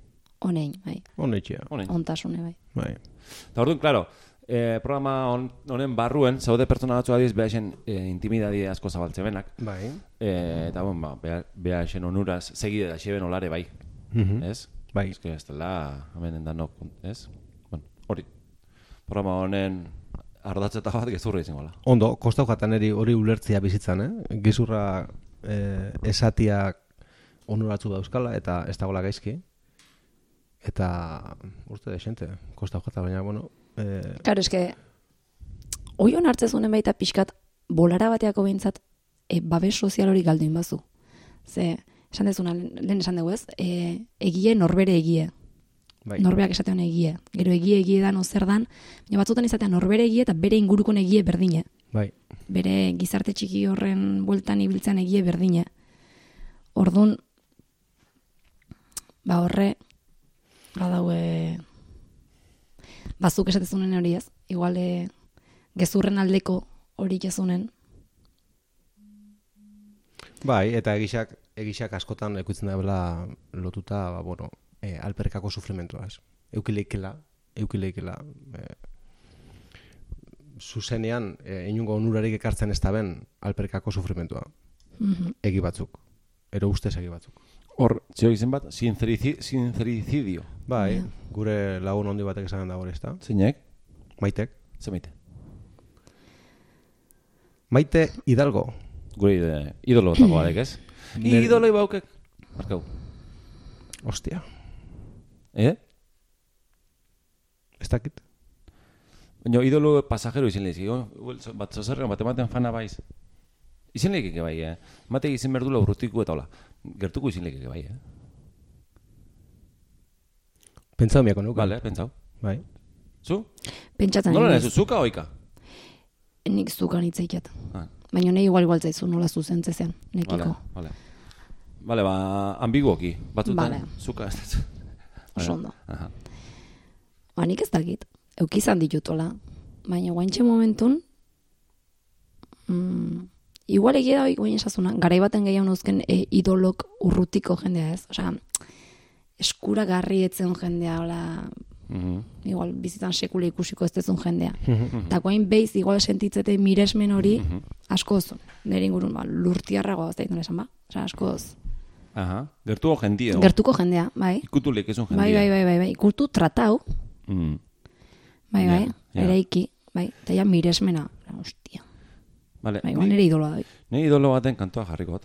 Honein, bai, Honetxea. Honen. ontasune, bai. Bai. Eta orduan, klaro, e, programa hon, honen barruen, zaude pertsona batzu adiz, behasen e, intimidadi asko zabaltze benak. Bai. E, eta bon, ba, beha- behasen onuraz, segide da xeben olare bai. Mhm. Ez? Bai. Ez que ez dela, hemen endanok, ez? Bueno, hori. Programa honen ardatzeta bat gezurra izango gola. Ondo, kostau jatan eri hori ulertzea bizitzan, eh? Gezurra eh, esatiak onuratzu da euskala eta ez dagoela gaizki. Eta uste da esente, kostau jata, baina, bueno, eh, Claro, eske, hoi hon hartzezunen baita pixkat, bolara bateako behintzat, e, babes sozial hori galdu bazu. Ze, esan dezuna, lehen esan dugu ez, e, egie norbere egie. Bai. Norbeak esatean egie. Gero egie egie dan ozer dan, baina batzutan izatea norbere egie eta bere ingurukon egie berdine. Bai. Bere gizarte txiki horren bueltan ibiltzen egie berdine. Ordun ba horre badaue bazuk esatezunen hori ez. Igual eh, gezurren aldeko hori jezunen. Bai, eta egisak, egisak askotan ekutzen da bela lotuta, ba, bueno, e, alperkako sufrimentua, ez? Eukileikela, eukileikela, e, zuzenean, e, inungo onurarik ekartzen ez da ben alperkako sufrimentua. Mhm. Egi batzuk, ero ustez egi batzuk. Hor, zio izen bat, sincerici, sincericidio. Bai, gure lagun handi batek esan da hori, ezta? Zeinek? Maitek. Zemeite. Maite Hidalgo. Gure ide, idolo tako badek, ez? Idolo ibaukek. Markau. Ostia, Eh? ez dakit. Baina idolo pasajero izin lehizik. Bat zozerren, bat ematen fana baiz. Izin lehikeke bai, eh? Mate izin berdula urrutiku eta hola. Gertuko izin lehikeke bai, eh? Pentsau miako nuke. Vale, pentsau. Bai. Zu? Pentsatzen Nola nahi, zuka oika? nik zukan hitzeikat. Ah, Baina nahi igual igual zaizu nola zuzentzezen, nekiko. vale, vale. Vale, ba, ambiguoki. Batzutan, Vale. zuka ez dut. Oso ondo. Aha. Ba, nik ez dakit. Eukizan ditutola. Baina guaintxe momentun, mm, igual egia da guain esazuna, garai baten gehiago nuzken e, idolok urrutiko jendea ez. Osea, eskura garri etzen jendea, hola, Mhm. igual bizitzan sekule ikusiko ez dezun jendea. Eta guain beiz igual sentitzete miresmen hori, askoz, nire ingurun, ba, lurtiarragoa ez da esan ba. Osea, askoz, Aha. Gertuko jendia. gertuko jendea, bai. Ikutu lekezun. Bai, bai, bai, bai, bai. Ikurtu tratau, Mm. Bai, bai, ja. eraiki, bai, eta ja miresmena, hostia, Vale, bai, igual ni- nire idoloa da. Ni idolo baten kantua jarriko bat.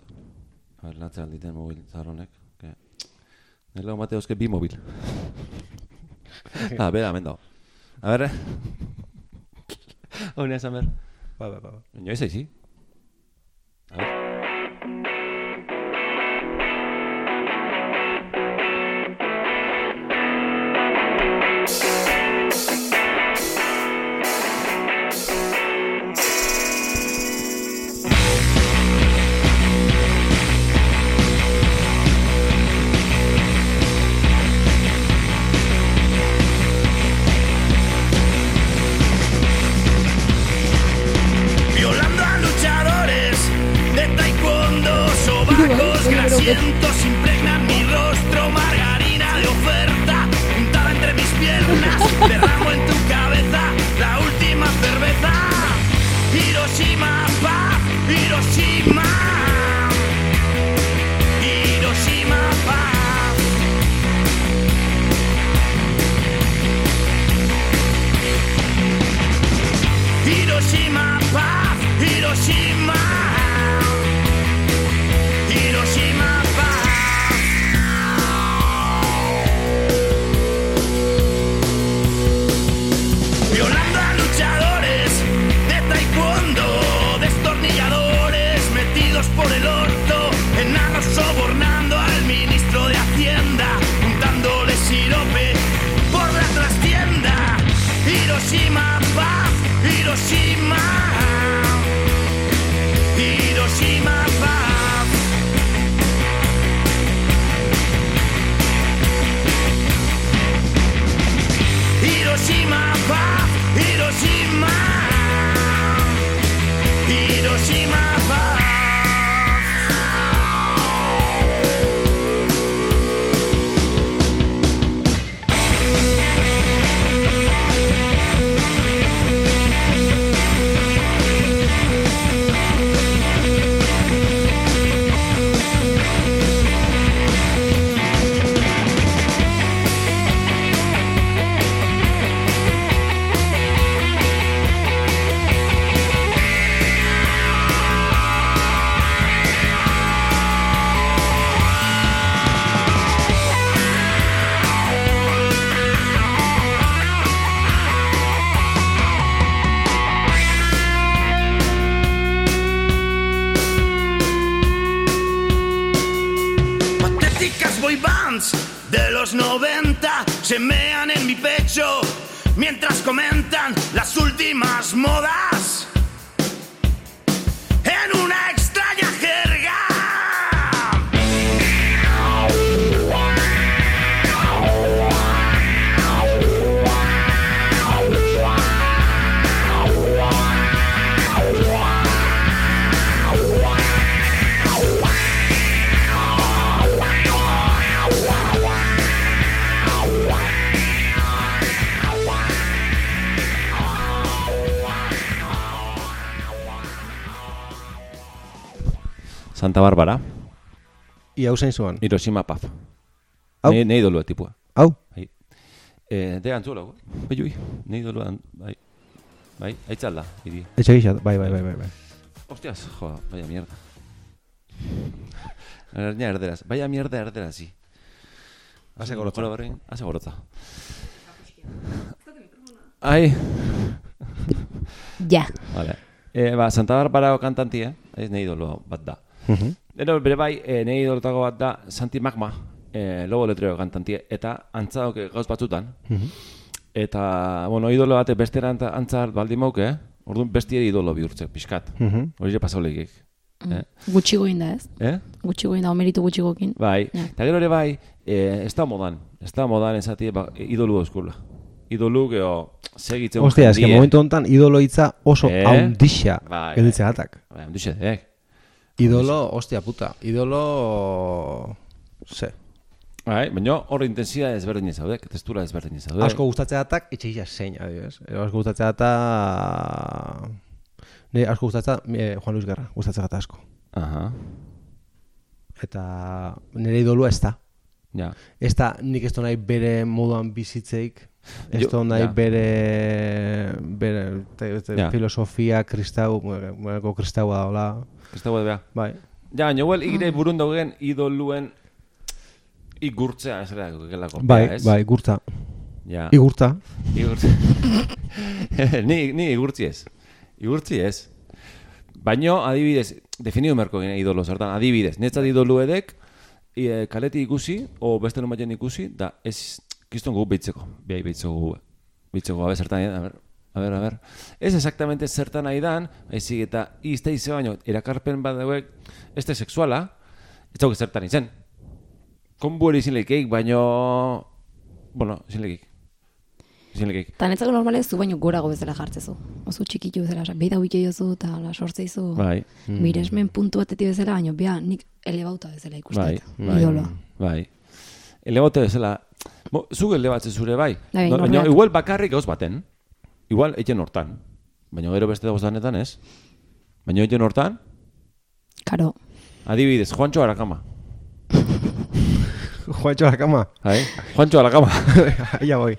A ver, latzea alditen mobil zarronek. Que... Nire lagun bate euske bi mobil. ah, bera, mendo. A ver, eh? Hone esan ber. Bai, bai, bai. Inoiz aizi? A ver. Por el orto, Santa Bárbara, I hau zein zuan. Hiroshima, paz. Hau? Nei, nei dolua tipua. Hau? Bai. Eh, de antzula, bai, ui, nei dolua, bai. Bai, aitzalda, hiri. Etxe gixat, bai, bai, bai, bai. bai. Hostias, jo, vaya mierda. Ernia erderaz, vaya mierda erderaz, sí. Haze gorotza. Haze gorotza. Ai, Ja. vale. Eh, ba, Santa Barbara kantantia, ez nei dolo bat da. Mhm. Ero, bere bai, e, nei dolotako bat da, Santi Magma, e, lobo letreo kantantie, eta antza dauke gauz batzutan. Mhm. Eta, bueno, idolo bate bestera anta- antza baldin mauke, eh? Orduan bestie idolo bihurtze, pixkat. Hori je pasaulegik. Eh? Gutxi goin da ez? Eh? Gutxi goin da, omeritu gutxi gokin. Bai, eta gero ere bai, e, ez da modan, ez da modan esatie ba, idolu euskula. Idolu geho segitzen Ostia, eske momentu honetan idolo hitza oso Eh? haundixa Bai, gelditzen atak. Bai, handixe, eh? Idolo, ostia puta, idolo... Ze. Bai, baina hor intensia ezberdin zaude, testura ezberdin zaude. Asko gustatzea atak, etxe gisa zein, adibidez. Asko gustatzea ata... Ne, asko gustatzea eh, Juan Luis Guerra, gustatzea gata asko. Aha, Eta nire idolua ez da. ja. Ez da nik ez da nahi bere moduan bizitzeik, ez da nahi ja. bere, bere te, te, Ja. filosofia kristau, bueno, kristaua da, hola. Ez da bea. Bai. Ja, huel igire burun daugen idoluen igurtzea ez da gelako. Bai, ez? bai, gurta. Ja. Igurta. Igurtzi. ni, ni igurtzi ez. Igurtzi ez. Baino, adibidez, definidu merko gine idolo zertan, adibidez, netzat idolu edek, e, kaleti ikusi, o beste nomaten ikusi, da ez, kiston gu beitzeko, behai beitzeko gu, beitzeko, a ber, zertan, a ber, a ber, a ber. Ez exactamente zertan nahi dan, baizik eta izte ize baino, erakarpen bat dauek, ez da sexuala, ez dauk zertan izen. Konbu hori izin leikeik, baino, bueno, izin leikeik. Zinekik. Eta netzako normale zu baino gorago bezala jartzezu. Oso txikitu bezala, oza, behi da huike jozu eta la sortzeizu. Bai, Miresmen puntu batetik bezala, baino bea nik elebauta bezala bai, ikustet. bai, Idoloa. bai. Elebote bezala, bo, zu elebatze zure bai. Bai, No, norberak. igual bakarrik gauz baten, igual eten hortan. Baina gero beste dagoz danetan ez. Baina eten hortan, Karo, adibidez, Juancho Arakama. Juancho a la cama. Bai, Juancho Arakama. ya voy.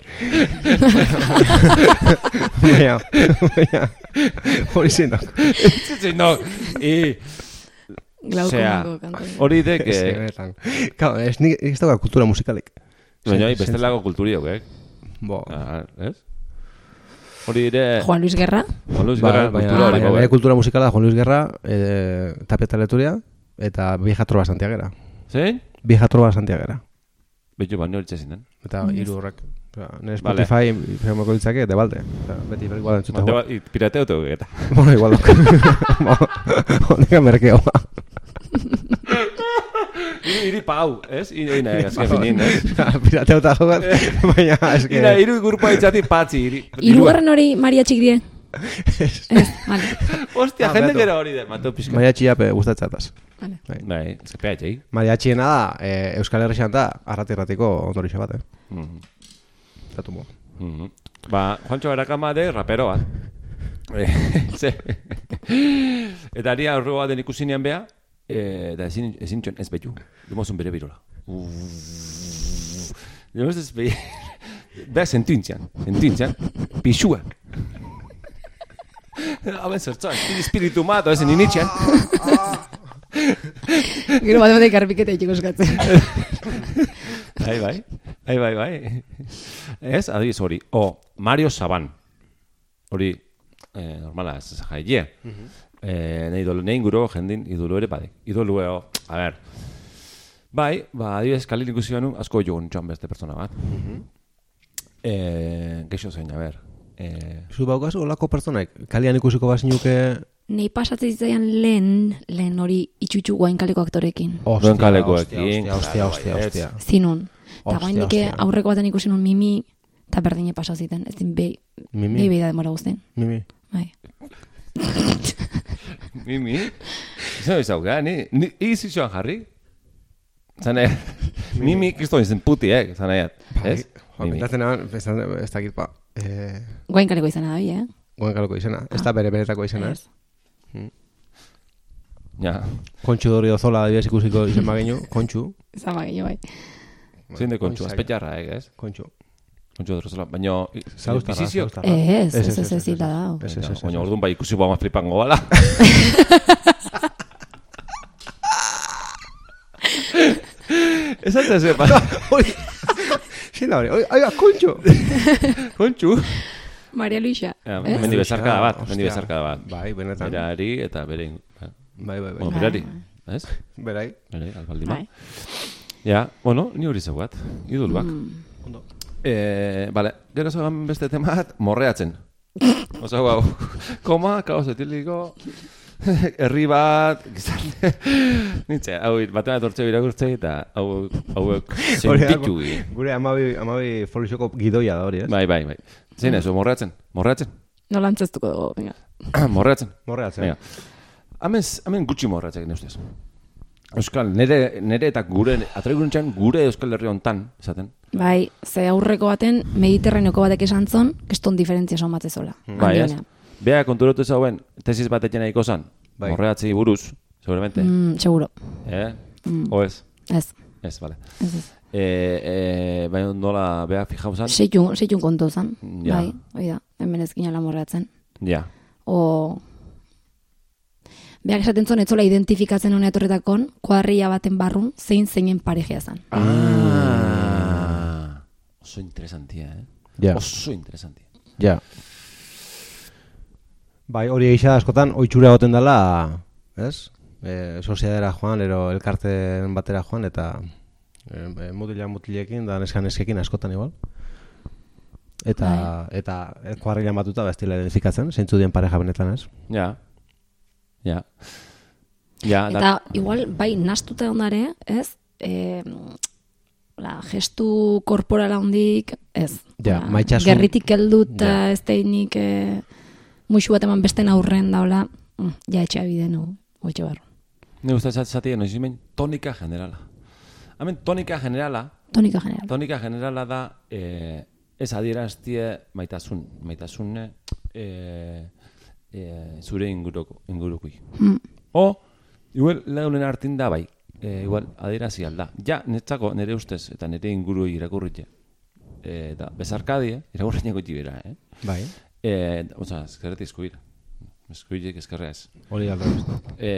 Baina, baina, hori. Zitzen, no. I, kantu. hori dek, eh, benetan. Claro, ez ez dauka kultura musikalik. baina bestelako kulturiok, eh? Bo. Ah, ez? Hori dire, Juan Luis Guerra, Juan Luis Ba, Guerra baina, kultura baina bai. bere kultura musikala Juan Luis Guerra, eh, Tapia Teleturia, eta Vieja Trova Santiagera. Zein? Vieja Trova Santiagera. Betxo, baino hori txezinen. Eta hiru horrek. Nire Vale. Spotify izango ditzake, de balde. Beti beti igual entzuta. Ba, pirateo tegu eta. Bueno, igual. Honeka merkeo. Iri, iri pau, ez? Iri, nahi, azken finin, ez? Pirateo eta jogat, baina eske... Ira, iru grupa itxati patzi, iri. hirugarren hori mariatxik die. Ez, vale. Ostia, Ah, jende gero hori de, mato pizka. Mariachi jape gustatzataz. vale. Bai, zepea etxei. Mariachiena da, eh, Euskal Herrixan da, arrati erratiko ondorixe bat, eh? Mhm. Zatu mo. Mhm. Ba, Juancho Arakama de rapero bat. Eh, ze. Eta ari aurrego baten ikusinean bea, eh, eta ezin, ezin txon ez betu. Dumozun bere birola. Dumozun ez be... Bea sentintzian, sentintzian, pixua. Haben zertzoan, espiritu mato, ezen initxean. Gero bat batek arpiketa itxiko eskatzen. Bai, bai, bai, bai, bai. Ez, adiz hori. O, Mario Saban. Hori, eh, normala, ez jaie. Eh, nahi idolo, nahi inguro jendin idolo ere badek. Idolo, eo, a ber. Bai, ba, adibidez, kalin ikusi banu, asko jogun txan beste pertsona bat. eh, geixo zein, a ber. Eh, Zu baukazu olako pertsonaik, kalian ikusiko bazinuke... Nei pasatzen zitzaian lehen, lehen hori itxutxu guainkaleko aktorekin. Duen kalekoekin, Ostia, ostia, claro, ostia, baietz. ostia. Zinun. Eta Ostia, guain dike ostia. aurreko baten ikusi nun mimi, eta berdine pasa ziten. Ez din behi, Mimi, behi behi da demora guztien. mimi. Bai. Mimi? Izan izauka, ni, ni izi joan jarri? Zane, Mimi kristo izen puti, eh? Zane, ez? Joa, Mimi. Pentatzen eban, esan- ez dakit pa, eh, Guainkaleko izena da, bi, eh? guen kaloko izena. Ez da bere benetako izena, ez? Ja, Kontxu dori ozola adibidez ikusiko izen bagenu, kontxu. Izan bagino, bai. zein de Kontxu. azpetxarra, eh, ez? Kontxu. Kontxu drozola, baina... Zauztarra, bizizio- zauztarra. Ez, Ez, ez, ez, ez, ez, ez, da. Ez, ez, ez. Baina orduan bai ikusi boa flipango bala. Ez alta zepa. Zein da hori? Oi, kontxu! Kontxu. Maria Luisa, ez? Mendi bezarka da bat, mendi bezarka da bat. Bai, benetan. Berari eta bere... Bai, bai, bai. Bueno, berari, ez? Berai. Bere, albaldima. Bai. Ja, bueno, ni hori zaugat, iduluak. Mm. Eh, vale, gero zagan beste tema bat, morreatzen. Osa, hau, koma, kaos etiliko, herri bat, gizarte, nintze, hau, batean etortze birakurtze eta hau, hauek da, sentitu. Gure amabi, amabi folixoko gidoia da hori, ez? Bai, bai, bai. Zein ez, morreatzen, morreatzen, Nola antzeztuko dugu, venga. morreatzen. Morreatzen. Venga. Hemen, hemen gutxi morreatzen, ne ustez. Euskal, nere, nere eta gure, atreguntzen gure Euskal Herri hontan, esaten. Bai, ze aurreko baten, mediterraneoko batek esan zon, keston diferentzia son batzezola. Bai, ez? Bea konturatu zauen, tesis bat etxena izan, Bai. morreatzei buruz, seguramente. Mm, seguro. Eh? Mm. O ez? Ez, Ez, vale. ez, ez. E, e, baina nola bea fijau zan? Seitun, seitun kontu zan. Ja. Bai, hoi da, hemen ez ginala morratzen. Ja. O... Beak esaten zuen, etzola identifikatzen hona etorretakon, kuadrilla baten barrun, zein zeinen parejea zan. Ah. Oso interesantia, eh? Ja, Oso interesantia. ja. Bai, hori egisa askotan, oitxura goten dela, ez? E, soziadera joan, ero elkarten batera joan, eta e, mutila mutilekin, da neskan neskekin askotan igual. Eta, eta e, kuadrilan batuta, ba, ez dira identifikatzen, zeintzu dien pareja benetan, ez? Ja. Ja. Ja, Eta igual, bai, nastuta ondare, ez? E, la, gestu korporala hondik, ez. Ja, Hola, maitasun- Gerritik heldu eta Ja. ez teinik e, muixu bat eman besten aurren daula, mm, ja etxea bide nu, oitxe barru. Ne gusta zatia, noiz hemen tonika generala. Hemen tonika generala, Tonika general. tonika generala da eh, ez adieraztie maitasun, maitasune eh, eh, zure inguruko, ingurukui. Mm. O, igual launen hartin da bai, e, igual adierazi alda. Ja, netzako nire ustez, eta nire inguru irakurritxe. E, da, bezarkadie, irakurritxeko tibera, eh? Bai. E, oza, eskerreti eskuira. Eskuirik eskerrea ez. Hori alda ez. E,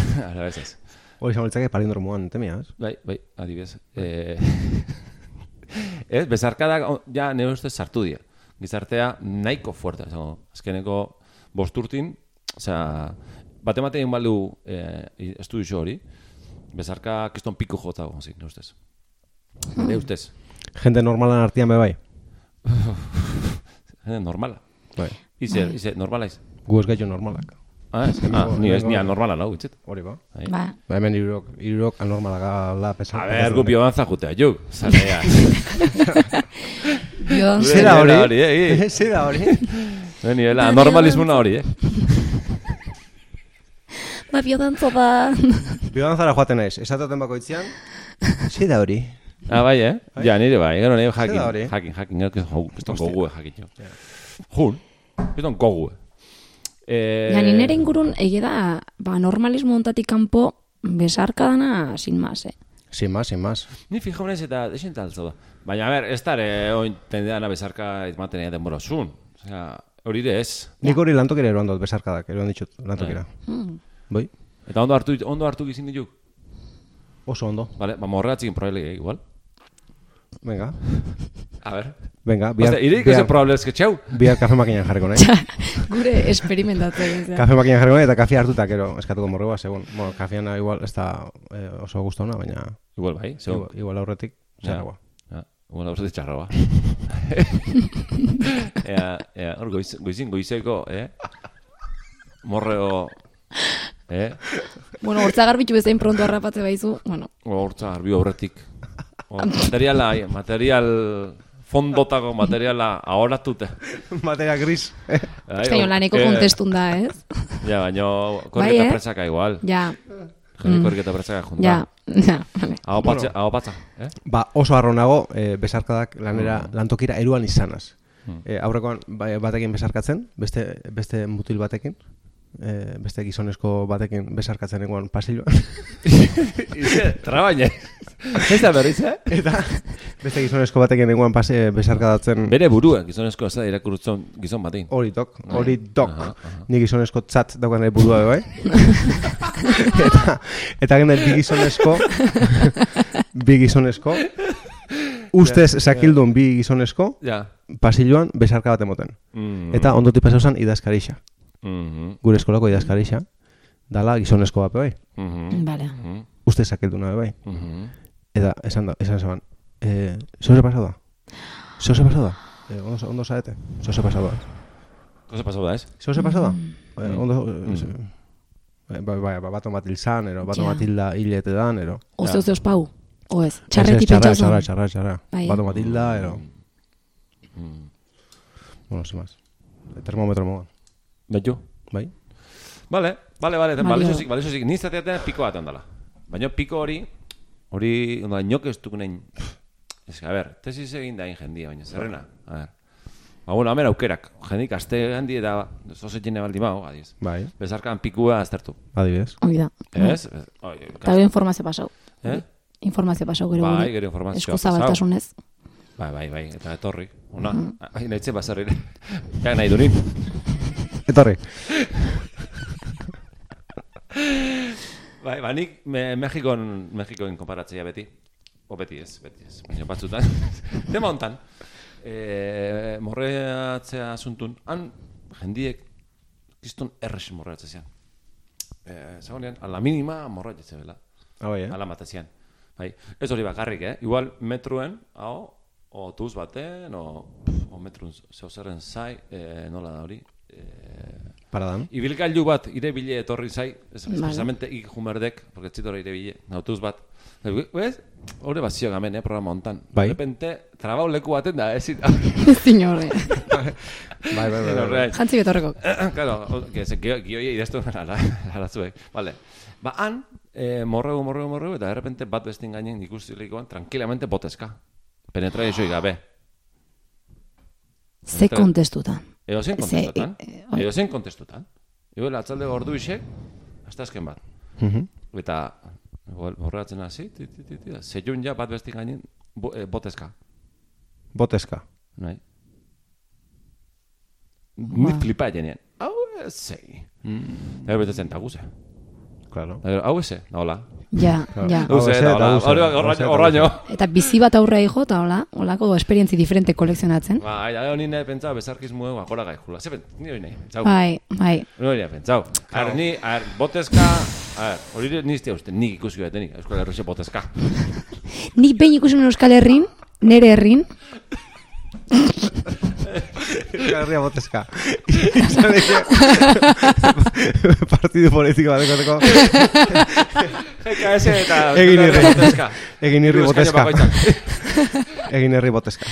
ara bez ez. Hori izan litzake palindromoan temia, ez? Bai, bai, adibidez. E, ez, bezarkadak, o, ja, nire ustez sartu dira. Gizartea nahiko fuerte, esango, azkeneko bosturtin, osea, bate mate egin baldu eh, estudio hori, bezarka kiston piku jota gonzik, nire ustez. Nire ustez. Jende normalan artean be bai. Jende normala. Bai. Ize, ize, normala iz. Gu ez gaitu normalak. Ah, ez? Ah, ni ez, ni anormala lau, itzet. Hori ba. Bai. Ba, Ba, hemen irurok, irurok anormalak ala pesan. A ber, gu biodanza jutea, juk. Zalea. bion, Gure Zera hori? niela hori, eh? Zure niela, normalismuna hori, eh? ba biodantza da. Biodanzara joaten naiz. Esatoten bakoitzean. Zera hori? Ah, bai, eh? Ja, nire bai, gero nire jakin, da jakin, jakin, gero, que piston gogue jakin, jo. Jun, piston gogue. Eh, Ja, ni nere ingurun egia da, ba, normalismo ontatik kanpo besarka dana sin más, eh. Sin más, sin más. Ni fijo naiz eta desen taltzo da. Baina, a ber, ez dare, oin tendeana bezarka izmaten ea denbora zun. Osea, hori ere ez. Nik hori lantokera eroan dut besarkadak, eroan ditut lantokera. Mm. Bai? Eta ondo hartu, ondo hartu gizin dituk. Oso ondo. Vale, ba, morreatzik probaile, eh, igual. Venga. A ver. Venga, Bihar, bihar, irik eze bihar, probables que txau. bihar kafe makinan jarriko nahi. Gure esperimentatu egin zen. kafe makinan jarriko nahi eta kafe hartuta, gero, eskatuko morregoa, segun. Bueno, kafeana igual ez da eh, oso gustona, baina Igual bai, zeu. igual, igual aurretik, zeragoa. Ja, bueno, hor txarra ba. ea, ea, hor goiz, goizin goizeko, eh? Morreo, eh? Bueno, hortza garbitu bezain pronto harrapatze baizu, bueno, Hortza, garbi aurretik. Hor, materiala, material, fondotako materiala ahoratute. Materia gris. Ai, Eskaino hor- laneko eh, kontestunda, ez? Ja, baina Bai, korriketa eh? presaka igual. Ja, Jende korriketa presaka junta. ja, ja, vale. Aho patza, aho patza, eh? Ba, oso arronago eh, besarkadak lanera lantokira eruan izanaz. Eh, aurrekoan ba- batekin besarkatzen, beste, beste mutil batekin, eh, beste gizonezko batekin besarkatzen egoan pasilloan. Ize, trabaina. Ez da berriz, eh? eta beste gizonezko batekin egoan pase besarkadatzen Bere burua, gizonezko ez da irakurtzen gizon batein. hori tok, hori tok. Aha, aha. Ni gizonezko tzat daukan ere burua bai. eta eta gende bi gizonezko bi gizonezko ustez sakildun bi gizonezko Ja. pasilloan besarka bat emoten. Mm Eta ondotik pasauzan idazkarixa. Mhm. Gure eskolako idazkarixa. Dala gizonezko bat bai. Mhm. Vale. Mhm. Uste sakilduna be bai. Mhm. Eta esan da, esan zeban. Eh, zeu se pasado da? Zeu se pasado da? Eh, ondo, ondo saete? Zeu se pasado da? Cosa pasau da, ez? Zeu se pasado da? Mm. Eh, ondo, eh, bai, bai, bai, bato matil zan, ero, bato Ja. matilda hilete dan, ero. Oze, oze, ospau. O ez, Ez, ez, txarreti txarra, txarra, txarra. Bai. Bato matilda, ero. Mm. Bueno, sin más. Termometro mogan. Baitu? Bai? Vale, vale, vale, Balio. bale sozik, bale sozik, ni zateaten piko bat handala. Baina piko hori, hori, onda, inok ez duk nahin, ez, a ber, tesis egin da jendia, baina zerrena, a ber. Ba, bueno, hamer aukerak, jendik aste handi eta zoze jene baldi mau, adiz. Bai, Bezarkan pikua aztertu, adibidez. Hoi da. ez? Eta gero informazio pasau. eh? Informazio pasau gero Bai, gero informazioa Eskuzabaltasunez. Bai, bai, bai, eta etorri, ona, bai, nahi zen bazarrire, ja nahi durin. Etorri. Bai, ba, nik me, Mexikon, Mexikoen konparatzea beti. O beti ez, beti ez. Baina batzutan. Tema hontan. E, morreatzea asuntun. Han, jendiek, kiston erres morreatzea zian. E, Zagonean, ala minima morreatzea bela. Ah, bai, eh? Ala matazian. Bai, ez hori bakarrik, eh? Igual metruen, hau, o tuz baten, o, o metrun zeu zerren zai, e, nola da hori? E, paradan. Ibilgailu bat ire bile etorri zai, ez, precisamente ik jumerdek, porque txitora ire bile, autobus bat. Ez? Hore bat zio gamen, eh, programa hontan. Bai. De repente, trabau leku baten da, ez Ez dinore. Bai, bai, bai. bai. Horrein. Jantzi betorreko. claro, que se que gioia idaztu ala, ala zuek. Vale. Ba, han, eh, morreu, morreu, morreu, eta de repente bat bestin gainen ikusi lekuan, tranquilamente botezka. Penetra esoi gabe. Ze kontestuta. Edo zen Ze- kontestutan. eh, oi. Edo zen kontestutan. Ego atzalde ordu isek, hasta azken bat. Mhm. Eta igual, horregatzen hasi, ti, ti, ti, ti, zeiun ja bat bestin gainen bo, eh, botezka. Boteska. Nahi. Ni flipa jenien. Hau zei. Mm. Ego betetzen da guze. Claro. Hau eze, da hola. Ja, ja. Hau eze, da eta. Hori bizi bat aurre jo, eta hola, holako esperientzi diferente kolekzionatzen. Ba, ai, ai, honi nahi pentsau, bezarkizmu egu, akora gai jula. Ze, ni hori nahi, pentsau. Bai, bai. Ni hori nahi pentsau. Ar, ni, ar, botezka, ar, hori nizte uste, nik ikusi betenik, Euskal Herrixe botezka. Nik behin ikusi nuen Euskal Herrin, nere herrin, Herria boteska. Izan eke... Partidu politiko bat ekoteko. Eta Egin irri. botezka. Egin irri boteska. Egin herri boteska.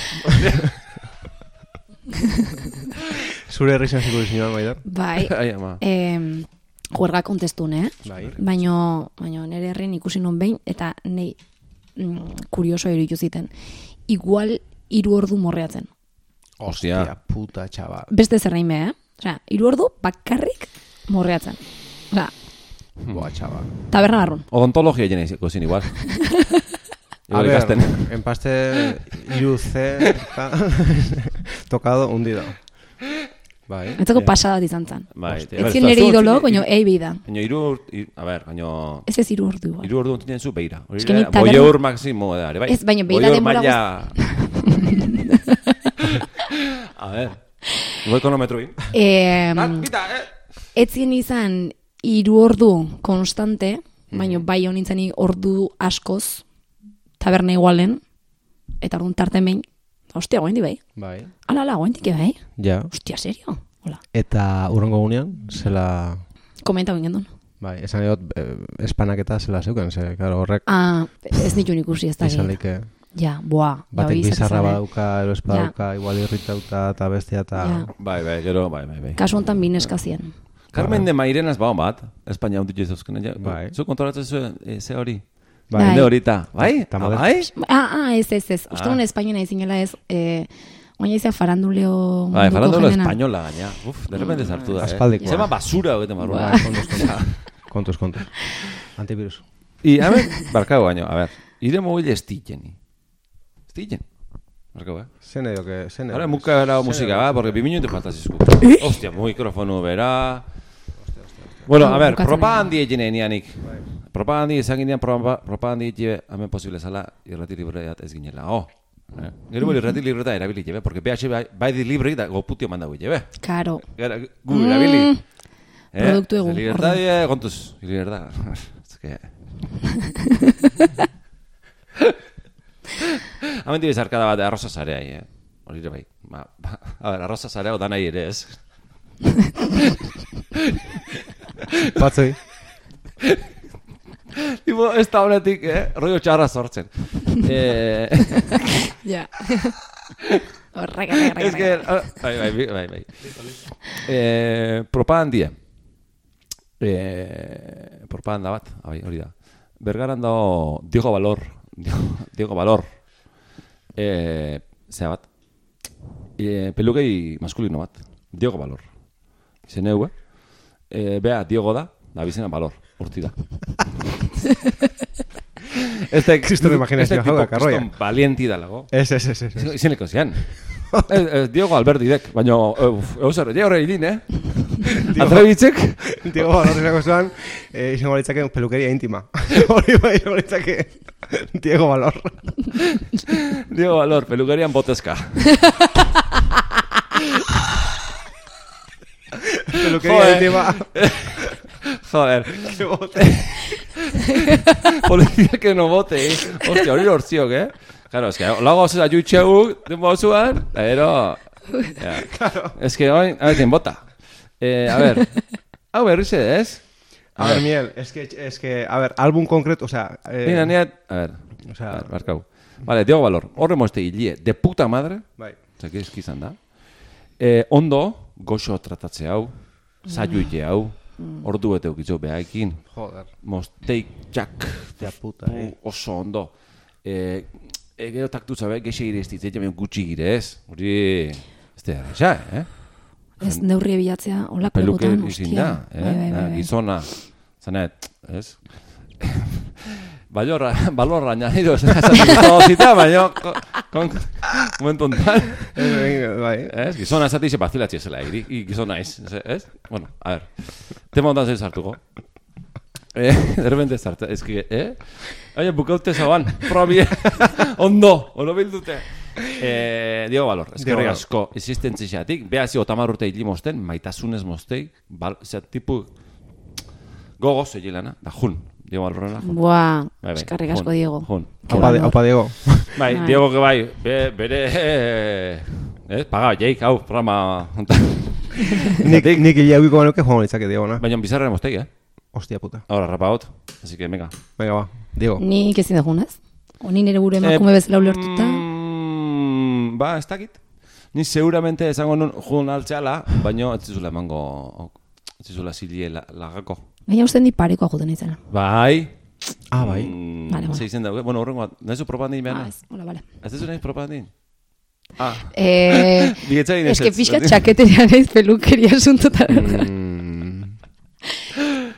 Zure herri zenziko dizinuan, Maider? bai. Ai, ama. Em, juerga kontestun, eh? Bai. Baino, baino nere herrin ikusi nun behin, eta nei mm, kurioso iruditu ziten. Igual hiru ordu morreatzen. Ostia. puta, txaba. Beste zerrein eh? Osea, hiru ordu bakarrik morreatzen. Osea, Boa, txaba. taberna barrun. Odontologia jene ikusin igual. A ver, ikasten. en paste iru ta- tocado hundido. Bai. Etzako eh, pasada bat izan zen. Bai, Ez zien nire idolo, baino ei behi da. Baina iru, ur- i- a ber, baina... Ez ez hiru ordu igual. Iru ordu ontinen zu beira. Boi eur maksimo da, ere bai? Ez, baina beira Boi denbora maila... a ver, goi kronometroin. Eh, Ah, bita, eh! ez zien izan hiru ordu konstante, baino bai honintzen ordu askoz, taberna igualen, eta orduan tarte behin, ostia, goendi bai. Bai. Ala, ala, goendik bai. Ja. Ostia, serio? Hola. Eta urrengo gunean, zela... Komenta ben gendun. Bai, esan dut, eh, espanaketa zela zeuken, ze, claro, horrek Ah, ez nituen ikusi ez da. izan like, Ja, boa. ja, batek hori bizarra eh? badauka, ero ez Ja. badauka, igual irritauta eta bestia eta... Ja. Bai, bai, gero, bai, bai, bai. Kasu honetan bi neska zien. Carmen de Mairenaz baon bat, Espainia hundi jezuzken. Bai. Zu kontrolatzen zu, e, ze hori? Bai. Jende horita, bai? Ah, bai? Ah, ah, ez, ez, ez. Ah. ah. Espainian izinela ez, eh, oina izan faranduleo Bai, munduko falando jendena. española gaina. Uf, de repente sartu da, eh? Aspaldikoa. Zema basura hogeten barruan. Bai, kontuz, kontuz. kontuz, kontuz. Antivirus. I, a ver, barkau baino, a ver. Ire mobil estilleni. Estilleni. Barkau, eh? Zen edo, que... Zen Ahora muka bera musika, ba, porque bi minutu falta zizku. Mikrofonu bera. Bueno, a ver, Bukatzen propagandi egin nianik. Propagandi izan ginean propa- propagandi egin hemen posible zala irrati libreat ez ginela. Oh. Eh? Gero boli irrati libreta erabili jebe, porque PH bai, di libre da goputio jebe. Karo. Gara, gu erabili. Mm. Produktu egu, Libertad, eh, kontuz, libertad. Es que... Hemen dibiz arkada bat arroza zarea, eh? Hori ere bai. Ba, ba, a ber, arroza zarea oda nahi ere ez. Batzoi. Tipo, ez da honetik, eh? Rollo txarra sortzen. eh, Ja. Horrek, horrek, Ez que, ah, bai, bai, bai, bai, bai. Eh, propagandie. Eh, propaganda bat, bai, hori da. Bergaran dago Diego Valor, Diego, Diego Valor. Eh, zea bat. Eh, pelukei maskulino bat, Diego Valor. Izen eue. Eh, bea, Diego da, da bizena Valor, urti da. Este, Kriston imaginazioa este jauga, tipo karroia. kriston valienti da lago. Ez, ez, ez, ez. Izeneko zian. ez, ez, Diego Albertidek, baina, eus zer, ja horre hilin, eh? Atrebitzek, Diego Valor zuan, eh, izango litzake pelukeria intima. Hori bai, izango litzake Diego Valor. Diego Valor, pelukerian botezka. Pelukeria Joder. intima. Joder, Que bote. polizia que no bote, eh? Hostia, hori hortziok, eh? Claro, es que lago hau zera juitxeu, denbo zuan, eta ero... Ja. Es que oin, a ver, bota. Eh, a ver, hau berriz ere, ez? A ver, Miel, es que, es que, a ver, álbum concreto, o sea... Eh, Mira, nire, a ver, O sea- a ver, barkau. Vale, Diego Valor, horre moeste hilie, de puta madre, Bai. Zaki eski izan da. E, ondo, goxo tratatze hau, zaiuite hau, ordu bete ukitzu behaekin, Joder. mosteik txak, Ja puta, pu, eh. oso ondo. E, e, gero taktu zabe, gexe gire ez ditzea, jamen gutxi gire ez. Hori, ez da, ja, eh? Ez neurri bilatzea, olako Peluke lekotan, izin da, eh? Bai, bai, bai, bai. Gizona, zanet, ez? Balorra, balorra añadido, ez da, zita, baina, kon, momentu ontan, Eh, bai. ez? Gizona esati ze bazilatzi zela, iri, i gizona ez, ez? Bueno, a ver, tema ondan zen sartuko. Eh, de repente sartu, ez que, eh? Oye, bukaute zaban, probi, ondo, ondo bildute. Eh, Diego Valor, eskerrik asko existentziatik, behazi otamar urte hili mosten, maitasunez mostei, bal, zera, tipu, gogoz egilana, da jun, Diego Valorrena, jun. Buah, Bai, bai, eskarrik asko, Diego. Jun. Qué Aupa, valor. aupa Diego. Bai, Bai. Diego que bai, be, bere, eh, eh, paga, jeik, hau, programa, nik, nik ile hauiko banuke joan ditzake Diego, na? Baina bizarra mostei, eh? Hostia puta. Ahora, rapagot, así que, venga. Venga, va. Diego. Nik ezin dugun, ez? Oni nire gure emakume bezala ulertuta. Mm, ba, ez dakit. Ni seguramente esango nun jun altxala, baino ez zizula emango, ez zizula zilie la, lagako. Baina uste di parekoa juten izena. Bai. Ah, bai. Mm, Vale, bueno. Ze izen dago, bueno, horrengo, nahizu propagandin Ah, behana? ez, hola, vale. Ez duzu nahiz propagandin? Ah, Eh, bietzain es que pixka txaketeria naiz pelukeria asuntotan. Mm,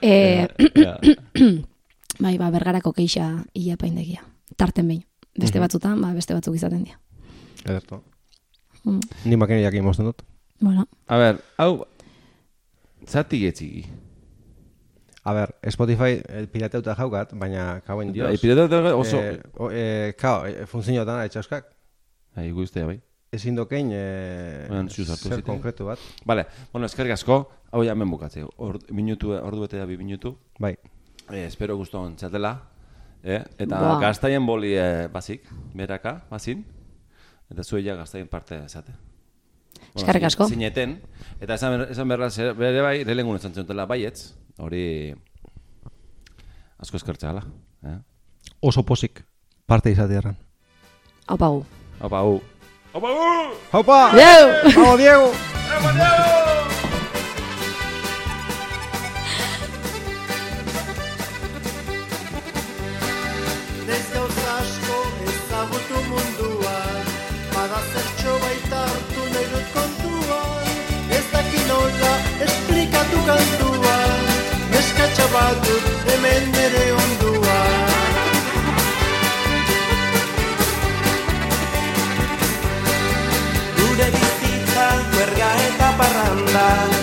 eh, bai, ba, bergarako keixa ia paindegia. Tarten behin. Beste batzutan, ba, beste batzuk izaten dira. Ederto. Mm. Ni makiniak imosten dut. Bueno, A ver, hau, zati getzigi. A ver, Spotify eh, pirateuta jaukat, baina kauen dios. Epidete oso... Eh, o, eh, kao, eh, funtzioetan etxauskak. Bai, guztia, bai. Ezin dokein eh, zer konkretu bat. Vale, bueno, eskerrik asko, hau ja hemen bukatze. Or, minutu, ordu bete da bi minutu. Bai. Eh, espero guston txatela. Eh? Eta Buah. gaztaien boli eh, bazik, beraka, bazin. Eta zueia gaztaien parte esate. Eskerrik zine- asko. Zineten. Eta esan, esan berra, bere bai, lehenengun esan zenutela baietz. Hori asko eskertza. Eh? Oso posik parte izatearran. hau pagu. Hu. Opa, hu! Haupa! Deu! Vamos, Diego! Ez Eskatxa bat dut hemen nere onduan Gure bizitza huerga eta parranda